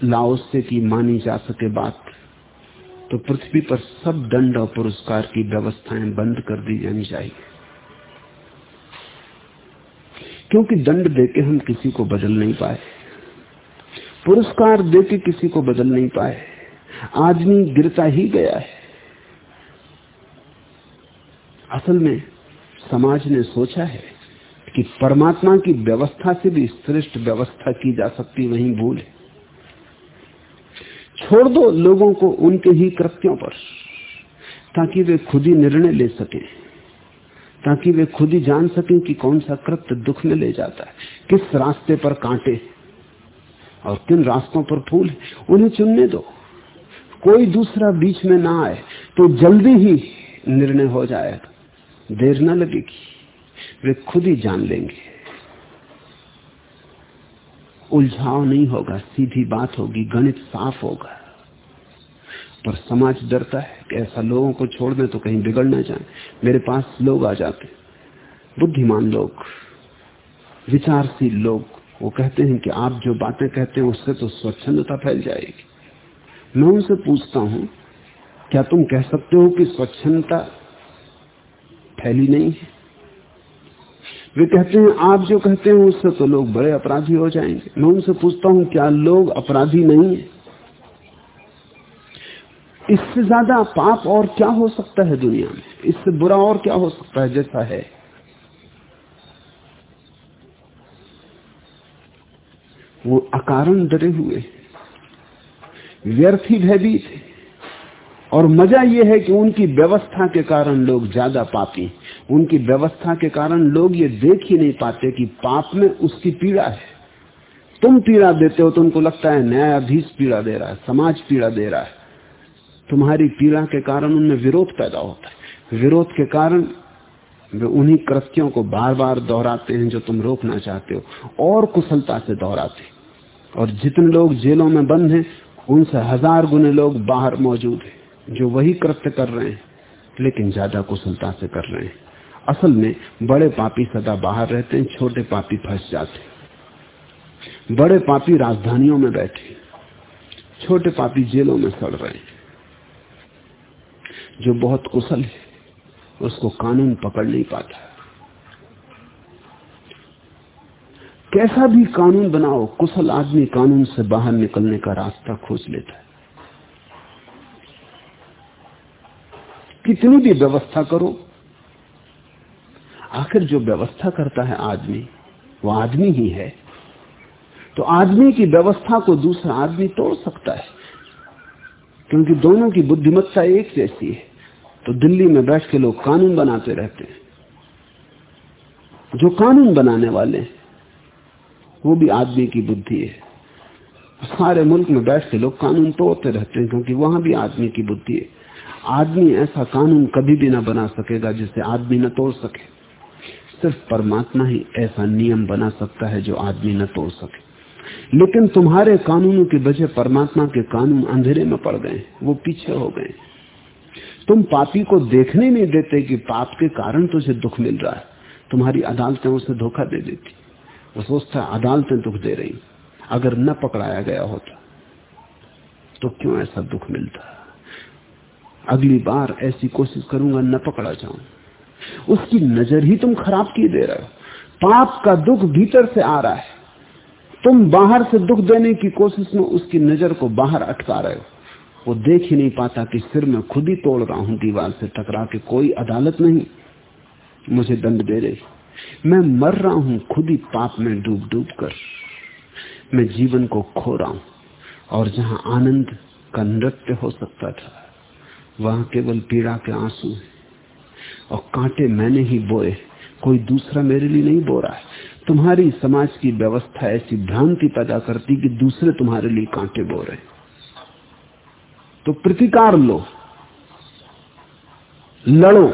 लाओसे की मानी जा सके बात तो पृथ्वी पर सब दंड और पुरस्कार की व्यवस्थाएँ बंद कर दी जानी चाहिए। क्योंकि दंड देके हम किसी को बदल नहीं पाए। पुरस्कार देके किसी को बदल नहीं पाए। आदमी गिरता ही गया है। असल में समाज ने सोचा है कि परमात्मा की व्यवस्था से भी श्रेष्ठ व्यवस्था की जा सकती, वही भूल है। छोड़ दो लोगों को उनके ही कृत्यों पर, ताकि वे खुद ही निर्णय ले सके, ताकि वे खुद ही जान सकें कि कौन सा कृत्य दुख में ले जाता है, किस रास्ते पर कांटे और किन रास्तों पर फूल है। उन्हें चुनने दो। कोई दूसरा बीच में ना आए तो जल्दी ही निर्णय हो जाएगा। देर न लगेगी। वे खुद ही जान लेंगे। उलझाव नहीं होगा, सीधी बात होगी, गणित साफ़ होगा। पर समाज डरता है कि ऐसा लोगों को छोड़ दें तो कहीं बिगड़ ना जाए। मेरे पास लोग आ जाते बुद्धिमान लोग, विचारशील लोग, वो कहते हैं कि आप जो बातें कहते हैं, उससे तो स्वच्छंदता फैल जाएगी। मैं उनसे पूछता हूँ, क्या तुम कह सकते हो कि स्वच्छंदता फैली नहीं है। वे कहते हैं, आप जो कहते हैं, उससे तो लोग बड़े अपराधी हो जाएँगे। मैं उनसे पूछता हूँ, क्या लोग अपराधी नहीं है? इससे ज़्यादा पाप और क्या हो सकता है दुनिया में? इससे बुरा और क्या हो सकता है जैसा है? वो अकारण डरे हुए व्यर्थ ही भयभीत है। और मज़ा यह है कि उनकी व्यवस्था के कारण लोग ज़्यादा पापी उनकी व्यवस्था के कारण लोग ये देख ही नहीं पाते कि पाप में उसकी पीड़ा है। तुम पीड़ा देते हो तो उनको लगता है न्यायाधीश पीड़ा दे रहा है, समाज पीड़ा दे रहा है। तुम्हारी पीड़ा के कारण उनमें विरोध पैदा होता है। विरोध के कारण वे उन्हीं कृत्यों को बार बार दोहराते हैं जो तुम रोकना चाहते हो, और कुशलता से दोहराते और जितने लोग जेलों में बंद हैं, उनसे हज़ार गुने लोग बाहर मौजूद हैं। जो वही कृत्य कर रहे हैं, लेकिन ज़्यादा कुशलता से कर रहे हैं। असल में बड़े पापी सदा बाहर रहते हैं, छोटे पापी फंस जाते हैं। बड़े पापी राजधानियों में बैठे छोटे पापी जेलों में सड़ रहे हैं। जो बहुत कुशल है, उसको कानून पकड़ नहीं पाता। कैसा भी कानून बनाओ, कुशल आदमी कानून से बाहर निकलने का रास्ता खोज लेता है। कितनी भी व्यवस्था करो। आखिर जो व्यवस्था करता है आदमी, वो आदमी ही है। तो आदमी की व्यवस्था को दूसरा आदमी तोड़ सकता है, क्योंकि दोनों की बुद्धिमत्ता एक जैसी है। तो दिल्ली में बैठ के लोग कानून बनाते रहते हैं। जो कानून बनाने वाले वो भी आदमी की बुद्धि है। सारे मुल्क में बैठ के लोग कानून तोड़ते रहते हैं, क्योंकि वहाँ भी आदमी की बुद्धि है। आदमी ऐसा कानून कभी भी ना बना सकेगा जिसे आदमी न तोड़ सके। सिर्फ़ परमात्मा ही ऐसा नियम बना सकता है जो आदमी न तोड़ सके। लेकिन तुम्हारे कानूनों की वजह परमात्मा के कानून अंधेरे में पड़ गए, वो पीछे हो गए। तुम पापी को देखने नहीं देते कि पाप के कारण तुझे दुख मिल रहा है। तुम्हारी अदालतें उसे धोखा दे देती। वो सोचता है अदालतें दुख दे रही। अगर न पकड़ाया गया होता तो क्यों ऐसा दुख मिलता? अगली बार ऐसी कोशिश करूँगा न पकड़ा जाऊँ। उसकी नज़र ही तुम खराब किए दे रहे हो। पाप का दुख भीतर से आ रहा है। तुम बाहर से दुख देने की कोशिश में उसकी नज़र को बाहर अटका रहे हो। वो देख ही नहीं पाता कि सिर में खुद ही तोड़ रहा हूँ, दीवार से टकरा के कोई अदालत नहीं। मुझे दंड दे रही मैं मर रहा हूँ, खुद ही पाप में डूब डूब कर। मैं जीवन को खो रहा हूँ, और जहाँ आनंद का नृत्य हो सकता था वहाँ केवल पीड़ा के आँसू है। और कांटे मैंने ही बोए, कोई दूसरा मेरे लिए नहीं बो रहा है। तुम्हारी समाज की व्यवस्था ऐसी भ्रांति पैदा करती कि दूसरे तुम्हारे लिए कांटे बो रहे तो प्रतिकार लो, लड़ो,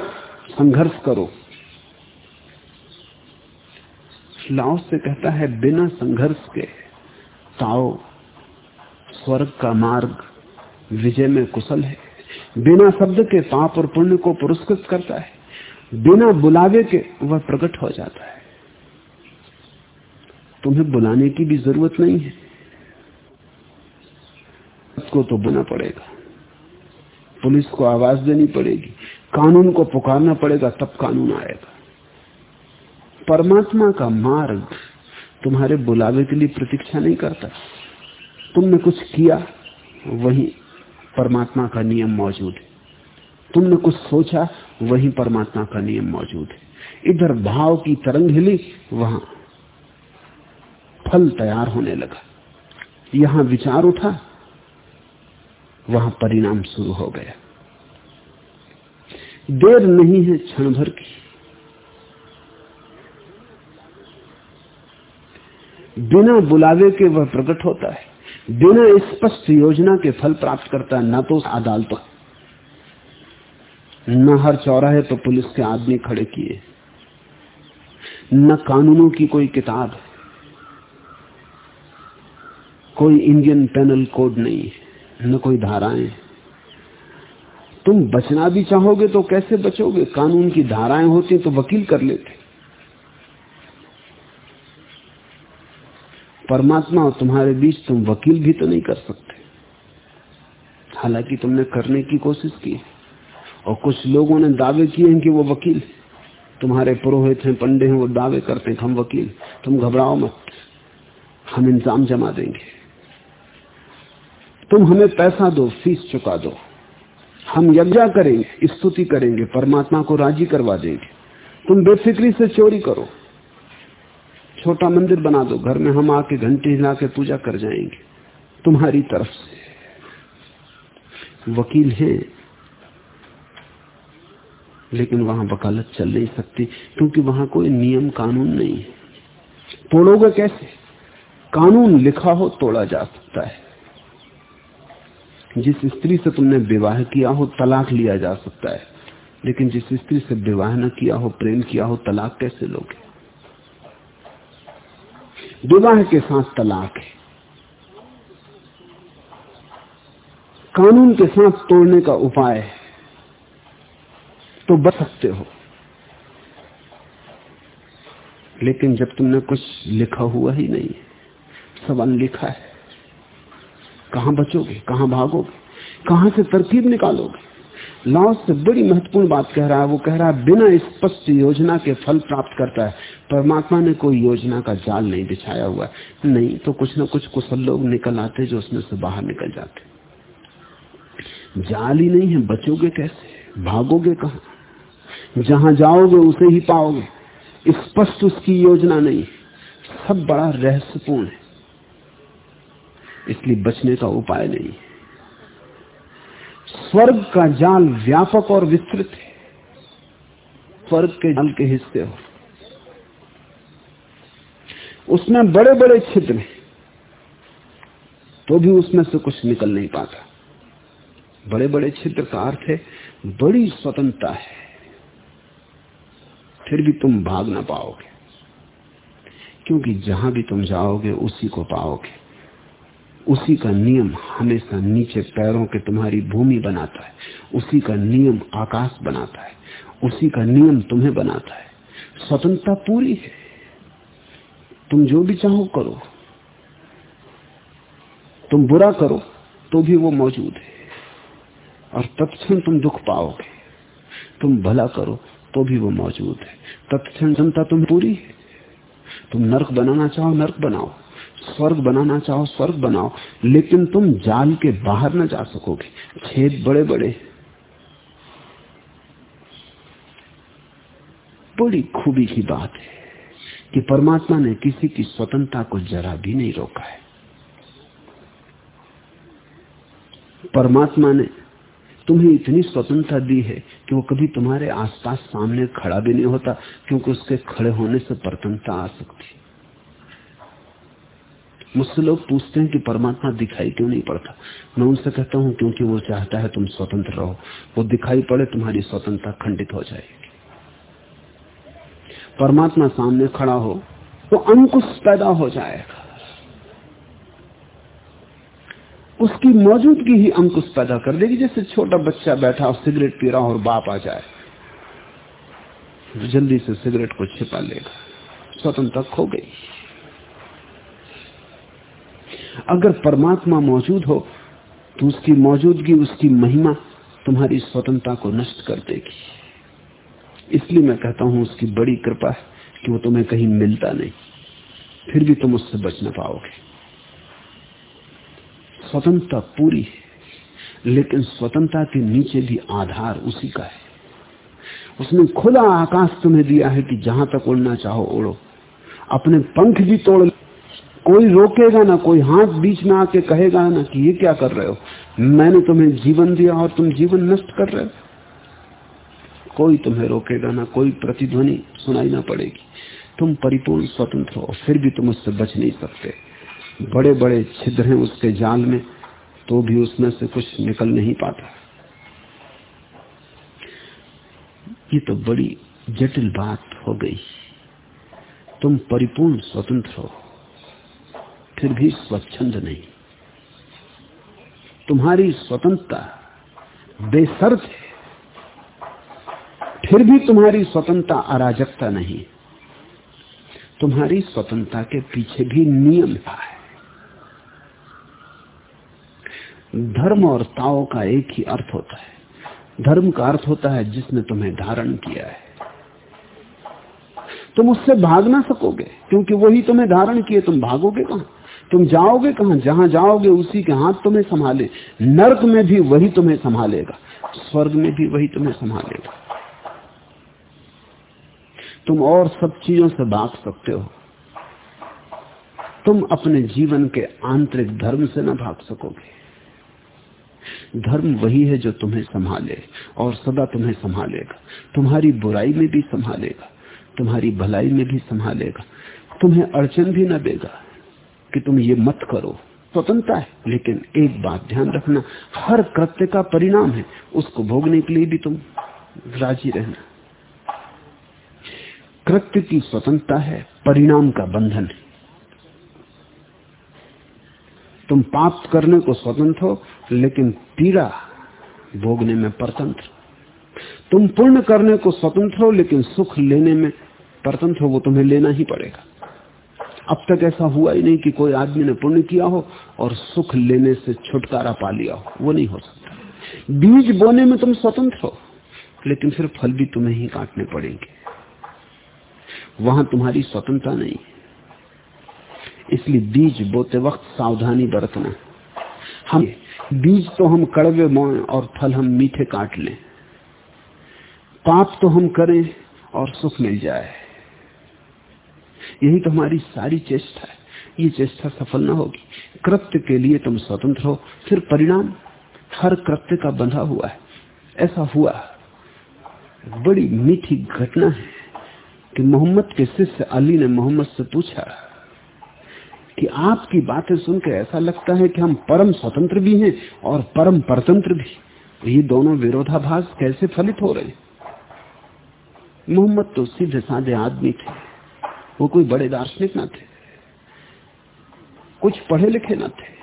संघर्ष करो। लाओ से कहता है, बिना संघर्ष के ताओ, स्वर्ग का मार्ग विजय में कुशल है। बिना शब्द के पाप और पुण्य को पुरस्कृत करता है। बिना बुलावे के वह प्रकट हो जाता है। तुम्हें बुलाने की भी ज़रूरत नहीं है। उसको तो बुना पड़ेगा। पुलिस को आवाज़ देनी पड़ेगी। कानून को पुकारना पड़ेगा, तब कानून आएगा। परमात्मा का मार्ग तुम्हारे बुलावे के लिए प्रतीक्षा नहीं करता। तुमने कुछ किया, वही परमात्मा का नियम मौजूद है। तुमने कुछ सोचा, वही परमात्मा का नियम मौजूद है। इधर भाव की तरंग हिली, वहाँ फल तैयार होने लगा। यहाँ विचार उठा, वहाँ परिणाम शुरू हो गया। देर नहीं है क्षण भर की। बिना बुलावे के वह प्रकट होता है। बिना स्पष्ट योजना के फल प्राप्त करता है, न तो अदालत न हर चौराहे पर पुलिस के आदमी खड़े किए। न कानूनों की कोई किताब कोई इंडियन पेनल कोड नहीं है, न कोई धाराएँ। तुम बचना भी चाहोगे तो कैसे बचोगे? कानून की धाराएँ होती तो वकील कर लेते। परमात्मा और तुम्हारे बीच तुम वकील भी तो नहीं कर सकते। हालाँकि तुमने करने की कोशिश की और कुछ लोगों ने दावे किए हैं कि वो वकील तुम्हारे पुरोहित हैं, पंडे हैं, वो दावे करते हैं हम वकील तुम घबराओ मत, हम इंतज़ाम जमा देंगे। तुम हमें पैसा दो, फ़ीस चुका दो। हम यज्ञा करेंगे, स्तुति करेंगे, परमात्मा को राज़ी करवा देंगे। तुम बेफिक्री से चोरी करो। छोटा मंदिर बना दो, घर में हम आके घंटे हिला के पूजा कर जाएँगे, तुम्हारी तरफ़ से। वकील है, लेकिन वहाँ वकालत चल नहीं सकती, क्योंकि वहाँ कोई नियम कानून नहीं है। तोड़ोगे कैसे? कानून लिखा हो, तोड़ा जा सकता है। जिस स्त्री से तुमने विवाह किया हो, तलाक लिया जा सकता है, लेकिन जिस स्त्री से विवाह न किया हो, प्रेम किया हो, तलाक कैसे लोगे? विवाह के साथ तलाक है। कानून के साथ तोड़ने का उपाय है। तो बच सकते हो। लेकिन जब तुमने कुछ लिखा हुआ ही नहीं सब अनलिखा है। कहाँ बचोगे? कहाँ भागोगे? कहाँ से तरकीब निकालोगे? लाओ से बड़ी महत्वपूर्ण बात कह रहा है, वो कह रहा है, बिना स्पष्ट योजना के फल प्राप्त करता है। परमात्मा ने कोई योजना का जाल नहीं बिछाया हुआ नहीं तो कुछ ना कुछ कुशल लोग निकल आते जो उसमें से बाहर निकल जाते। जाल ही नहीं है, बचोगे कैसे? भागोगे कहा? जहाँ जाओगे उसे ही पाओगे। स्पष्ट उसकी योजना नहीं सब बड़ा रहस्यपूर्ण है। इसलिए बचने का उपाय नहीं है। स्वर्ग का जाल व्यापक और विस्तृत है। स्वर्ग के जाल के हिस्से हो। उसमें बड़े बड़े छिद्र हैं। तो भी उसमें से कुछ निकल नहीं पाता। बड़े बड़े छिद्र का अर्थ है, बड़ी स्वतंत्रता है। फिर भी तुम भाग ना पाओगे। क्योंकि जहाँ भी तुम जाओगे, उसी को पाओगे। उसी का नियम हमेशा नीचे पैरों के तुम्हारी भूमि बनाता है। उसी का नियम आकाश बनाता है। उसी का नियम तुम्हें बनाता है। स्वतंत्रता पूरी है। तुम जो भी चाहो करो। तुम बुरा करो तो भी वो मौजूद है। और तत्क्षण तुम दुख पाओगे। तुम भला करो तो भी वो मौजूद है। तत्क्षण जनता तुम पूरी है। तुम नरक बनाना चाहो, नरक बनाओ। स्वर्ग बनाना चाहो, स्वर्ग बनाओ, लेकिन तुम जाल के बाहर न जा सकोगे। छेद बड़े बड़े बड़ी खूबी की बात है कि परमात्मा ने किसी की स्वतंत्रता को जरा भी नहीं रोका है। परमात्मा ने तुम्हें इतनी स्वतंत्रता दी है कि वो कभी तुम्हारे आसपास सामने खड़ा भी नहीं होता, क्योंकि उसके खड़े होने से प्रतनता आ सकती मुझसे लोग पूछते हैं कि परमात्मा दिखाई क्यों नहीं पड़ता? मैं उनसे कहता हूँ, क्योंकि वो चाहता है तुम स्वतंत्र रहो। वो दिखाई पड़े, तुम्हारी स्वतंत्रता खंडित हो जाएगी। परमात्मा सामने खड़ा हो तो अंकुश पैदा हो जाएगा। उसकी मौजूदगी ही अंकुश पैदा कर देगी। जैसे छोटा बच्चा बैठा और सिगरेट पी रहा और बाप आ जाए जल्दी से सिगरेट को छिपा लेगा। स्वतंत्रता खो गई। अगर परमात्मा मौजूद हो तो उसकी मौजूदगी, उसकी महिमा तुम्हारी स्वतंत्रता को नष्ट कर देगी। इसलिए मैं कहता हूँ, उसकी बड़ी कृपा है कि वो तुम्हें कहीं मिलता नहीं। फिर भी तुम उससे बच न पाओगे। स्वतंत्रता पूरी है, लेकिन स्वतंत्रता के नीचे भी आधार उसी का है। उसने खुला आकाश तुम्हें दिया है कि जहाँ तक उड़ना चाहो, उड़ो। अपने पंख भी तोड़ कोई रोकेगा ना, कोई हाथ बीच में आके कहेगा ना कि ये क्या कर रहे हो? मैंने तुम्हें जीवन दिया और तुम जीवन नष्ट कर रहे हो। कोई तुम्हें रोकेगा ना, कोई प्रतिध्वनि सुनाई ना पड़ेगी। तुम परिपूर्ण स्वतंत्र हो, फिर भी तुम उससे बच नहीं सकते। बड़े बड़े छिद्र हैं उसके जाल में तो भी उसमें से कुछ निकल नहीं पाता। ये तो बड़ी जटिल बात हो गई। तुम परिपूर्ण स्वतंत्र हो। फिर भी स्वच्छंद नहीं। तुम्हारी स्वतंत्रता बेसर्त है। फिर भी तुम्हारी स्वतंत्रता अराजकता नहीं। तुम्हारी स्वतंत्रता के पीछे भी नियम है धर्म और ताओ का एक ही अर्थ होता है। धर्म का अर्थ होता है जिसने तुम्हें धारण किया है। तुम उससे भाग ना सकोगे, क्योंकि वही तुम्हें धारण किए, तुम भागोगे कहाँ? तुम जाओगे कहा? जहाँ जाओगे उसी के हाथ तुम्हें संभाले। नर्क में भी वही तुम्हें संभालेगा। स्वर्ग में भी वही तुम्हें संभालेगा। तुम और सब चीज़ों से भाग सकते हो। तुम अपने जीवन के आंतरिक धर्म से न भाग सकोगे। धर्म वही है जो तुम्हें संभाले और सदा तुम्हें संभालेगा। तुम्हारी बुराई में भी संभालेगा। तुम्हारी भलाई में भी संभालेगा। तुम्हें अड़चन भी न देगा। कि तुम ये मत करो। स्वतंत्रता है, लेकिन एक बात ध्यान रखना, हर कृत्य का परिणाम है, उसको भोगने के लिए भी तुम राज़ी रहना। कृत्य की स्वतंत्रता है, परिणाम का बंधन है। तुम पाप करने को स्वतंत्र हो, लेकिन पीड़ा भोगने में परतंत्र। तुम पुण्य करने को स्वतंत्र हो, लेकिन सुख लेने में परतंत्र हो, वो तुम्हें लेना ही पड़ेगा। अब तक ऐसा हुआ ही नहीं कि कोई आदमी ने पुण्य किया हो और सुख लेने से छुटकारा पा लिया हो। वो नहीं हो सकता। बीज बोने में तुम स्वतंत्र हो, लेकिन फिर फल भी तुम्हें ही काटने पड़ेंगे। वहाँ तुम्हारी स्वतंत्रता नहीं इसलिए बीज बोते वक्त सावधानी बरतना। हम बीज तो हम कड़वे मोए और फल हम मीठे काट लें। पाप तो हम करें और सुख मिल जाए। यही तो हमारी सारी चेष्टा है। ये चेष्टा सफल ना होगी। कृत्य के लिए तुम स्वतंत्र हो। फिर परिणाम? हर कृत्य का बंधा हुआ है। ऐसा हुआ। बड़ी मीठी घटना है कि मोहम्मद के शिष्य अली ने मोहम्मद से पूछा कि आपकी बातें सुनकर ऐसा लगता है कि हम परम स्वतंत्र भी हैं और परम परतंत्र भी। ये दोनों विरोधाभास कैसे फलित हो रहे मोहम्मद तो सीधे साधे आदमी थे। वो कोई बड़े दार्शनिक ना थे। कुछ पढ़े लिखे ना थे।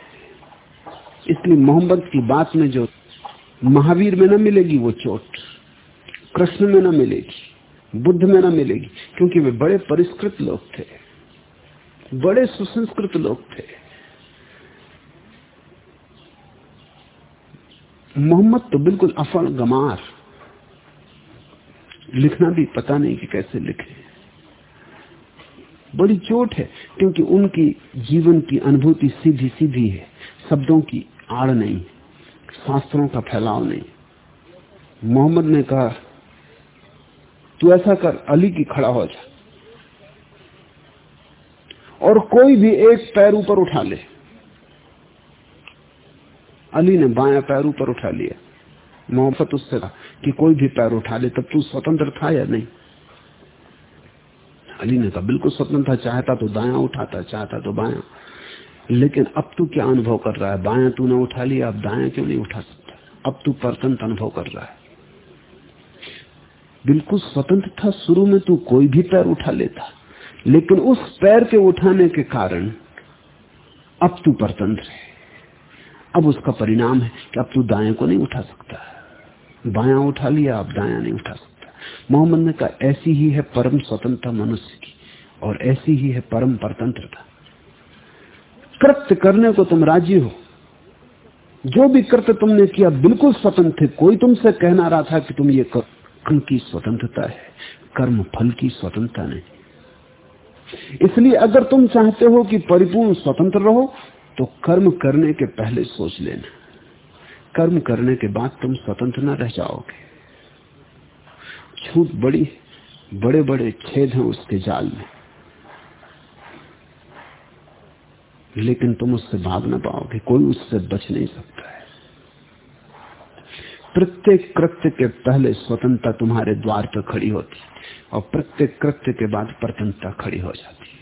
इसलिए मोहम्मद की बात में जो महावीर में न मिलेगी, वो चोट, कृष्ण में न मिलेगी, बुद्ध में न मिलेगी, क्योंकि वे बड़े परिष्कृत लोग थे। बड़े सुसंस्कृत लोग थे। मोहम्मद तो बिल्कुल अफल गमार। लिखना भी पता नहीं कि कैसे लिखे। बड़ी चोट है, क्योंकि उनकी जीवन की अनुभूति सीधी सीधी है। शब्दों की आड़ नहीं, शास्त्रों का फैलाव नहीं। मोहम्मद ने कहा, तू ऐसा कर, अली की खड़ा हो जा। और कोई भी एक पैर ऊपर उठा ले। अली ने बाया पैर ऊपर उठा लिया। मोहब्बत उससे कहा कि कोई भी पैर उठा ले, तब तू स्वतंत्र था या नहीं? अली ने कहा बिल्कुल स्वतंत्र था, चाहता तो दाया उठाता, चाहता तो बाया। लेकिन अब तू क्या अनुभव कर रहा है? बाया तूने उठा लिया, अब दाया क्यों नहीं उठा सकता? अब तू परतंत्र अनुभव कर रहा है। बिल्कुल स्वतंत्र था, शुरू में तू कोई भी पैर उठा लेता। लेकिन उस पैर के उठाने के कारण अब तू परतंत्र है। अब उसका परिणाम है कि अब तू दाया को नहीं उठा सकता। बाया उठा लिया, अब दाया नहीं उठा सकता। मोहम्मद ने कहा, ऐसी ही है परम स्वतंत्रता मनुष्य की और ऐसी ही है परम परतंत्रता। कृत्य करने को तुम राज़ी हो। जो भी कृत्य तुमने किया, बिल्कुल स्वतंत्र थे कोई तुमसे कहना रहा था कि तुम ये कर्म की स्वतंत्रता है। कर्म फल की स्वतंत्रता नहीं। इसलिए अगर तुम चाहते हो कि परिपूर्ण स्वतंत्र रहो तो कर्म करने के पहले सोच लेना। कर्म करने के बाद तुम स्वतंत्र न रह जाओगे। छूट बड़ी बड़े बड़े छेद हैं उसके जाल में। लेकिन तुम उससे भाग ना पाओगे, कोई उससे बच नहीं सकता है। प्रत्येक कृत्य के पहले स्वतंत्रता तुम्हारे द्वार पर खड़ी होती और प्रत्येक कृत्य के बाद प्रतंत्रता खड़ी हो जाती है।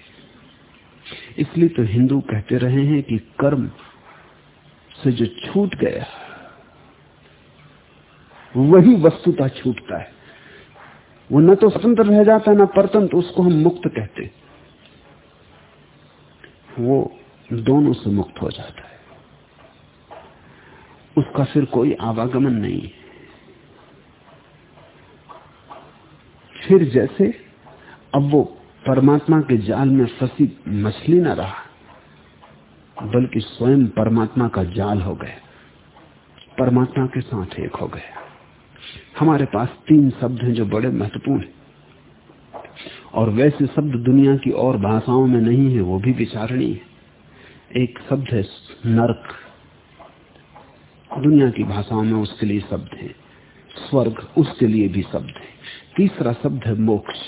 इसलिए तो हिंदू कहते रहे हैं कि कर्म से जो छूट गया, वही वस्तुता छूटता है। वो न तो स्वतंत्र रह जाता है, न परतंत्र उसको हम मुक्त कहते वो दोनों से मुक्त हो जाता है। उसका फिर कोई आवागमन नहीं है। फिर जैसे अब वो परमात्मा के जाल में फंसी मछली ना रहा, बल्कि स्वयं परमात्मा का जाल हो गया। परमात्मा के साथ एक हो गया। हमारे पास तीन शब्द हैं जो बड़े महत्वपूर्ण हैं। और वैसे शब्द दुनिया की और भाषाओं में नहीं है, वो भी विचारणी है। एक शब्द है नरक। दुनिया की भाषाओं में उसके लिए शब्द है। स्वर्ग उसके लिए भी शब्द है। तीसरा शब्द है मोक्ष।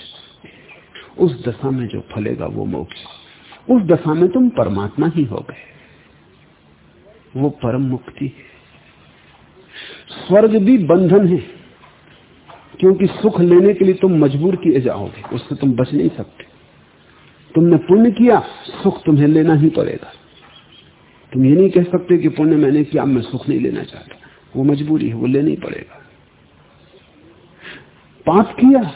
उस दशा में जो फलेगा, वो मोक्ष उस दशा में तुम परमात्मा ही हो गए। वो परम मुक्ति है। स्वर्ग भी बंधन है। क्योंकि सुख लेने के लिए तुम मजबूर किए जाओगे, उससे तुम बच नहीं सकते। तुमने पुण्य किया, सुख तुम्हें लेना ही पड़ेगा। तुम ये नहीं कह सकते कि पुण्य मैंने किया, मैं सुख नहीं लेना चाहता। वो मजबूरी है, वो लेना ही पड़ेगा। पाप किया,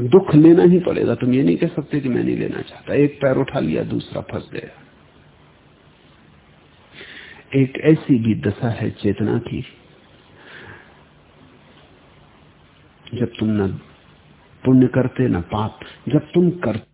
दुख लेना ही पड़ेगा। तुम ये नहीं कह सकते कि मैं नहीं लेना चाहता। एक पैर उठा लिया, दूसरा फंस गया। एक ऐसी भी दशा है चेतना की जब तुम न पुण्य करते न पाप। जब तुम करते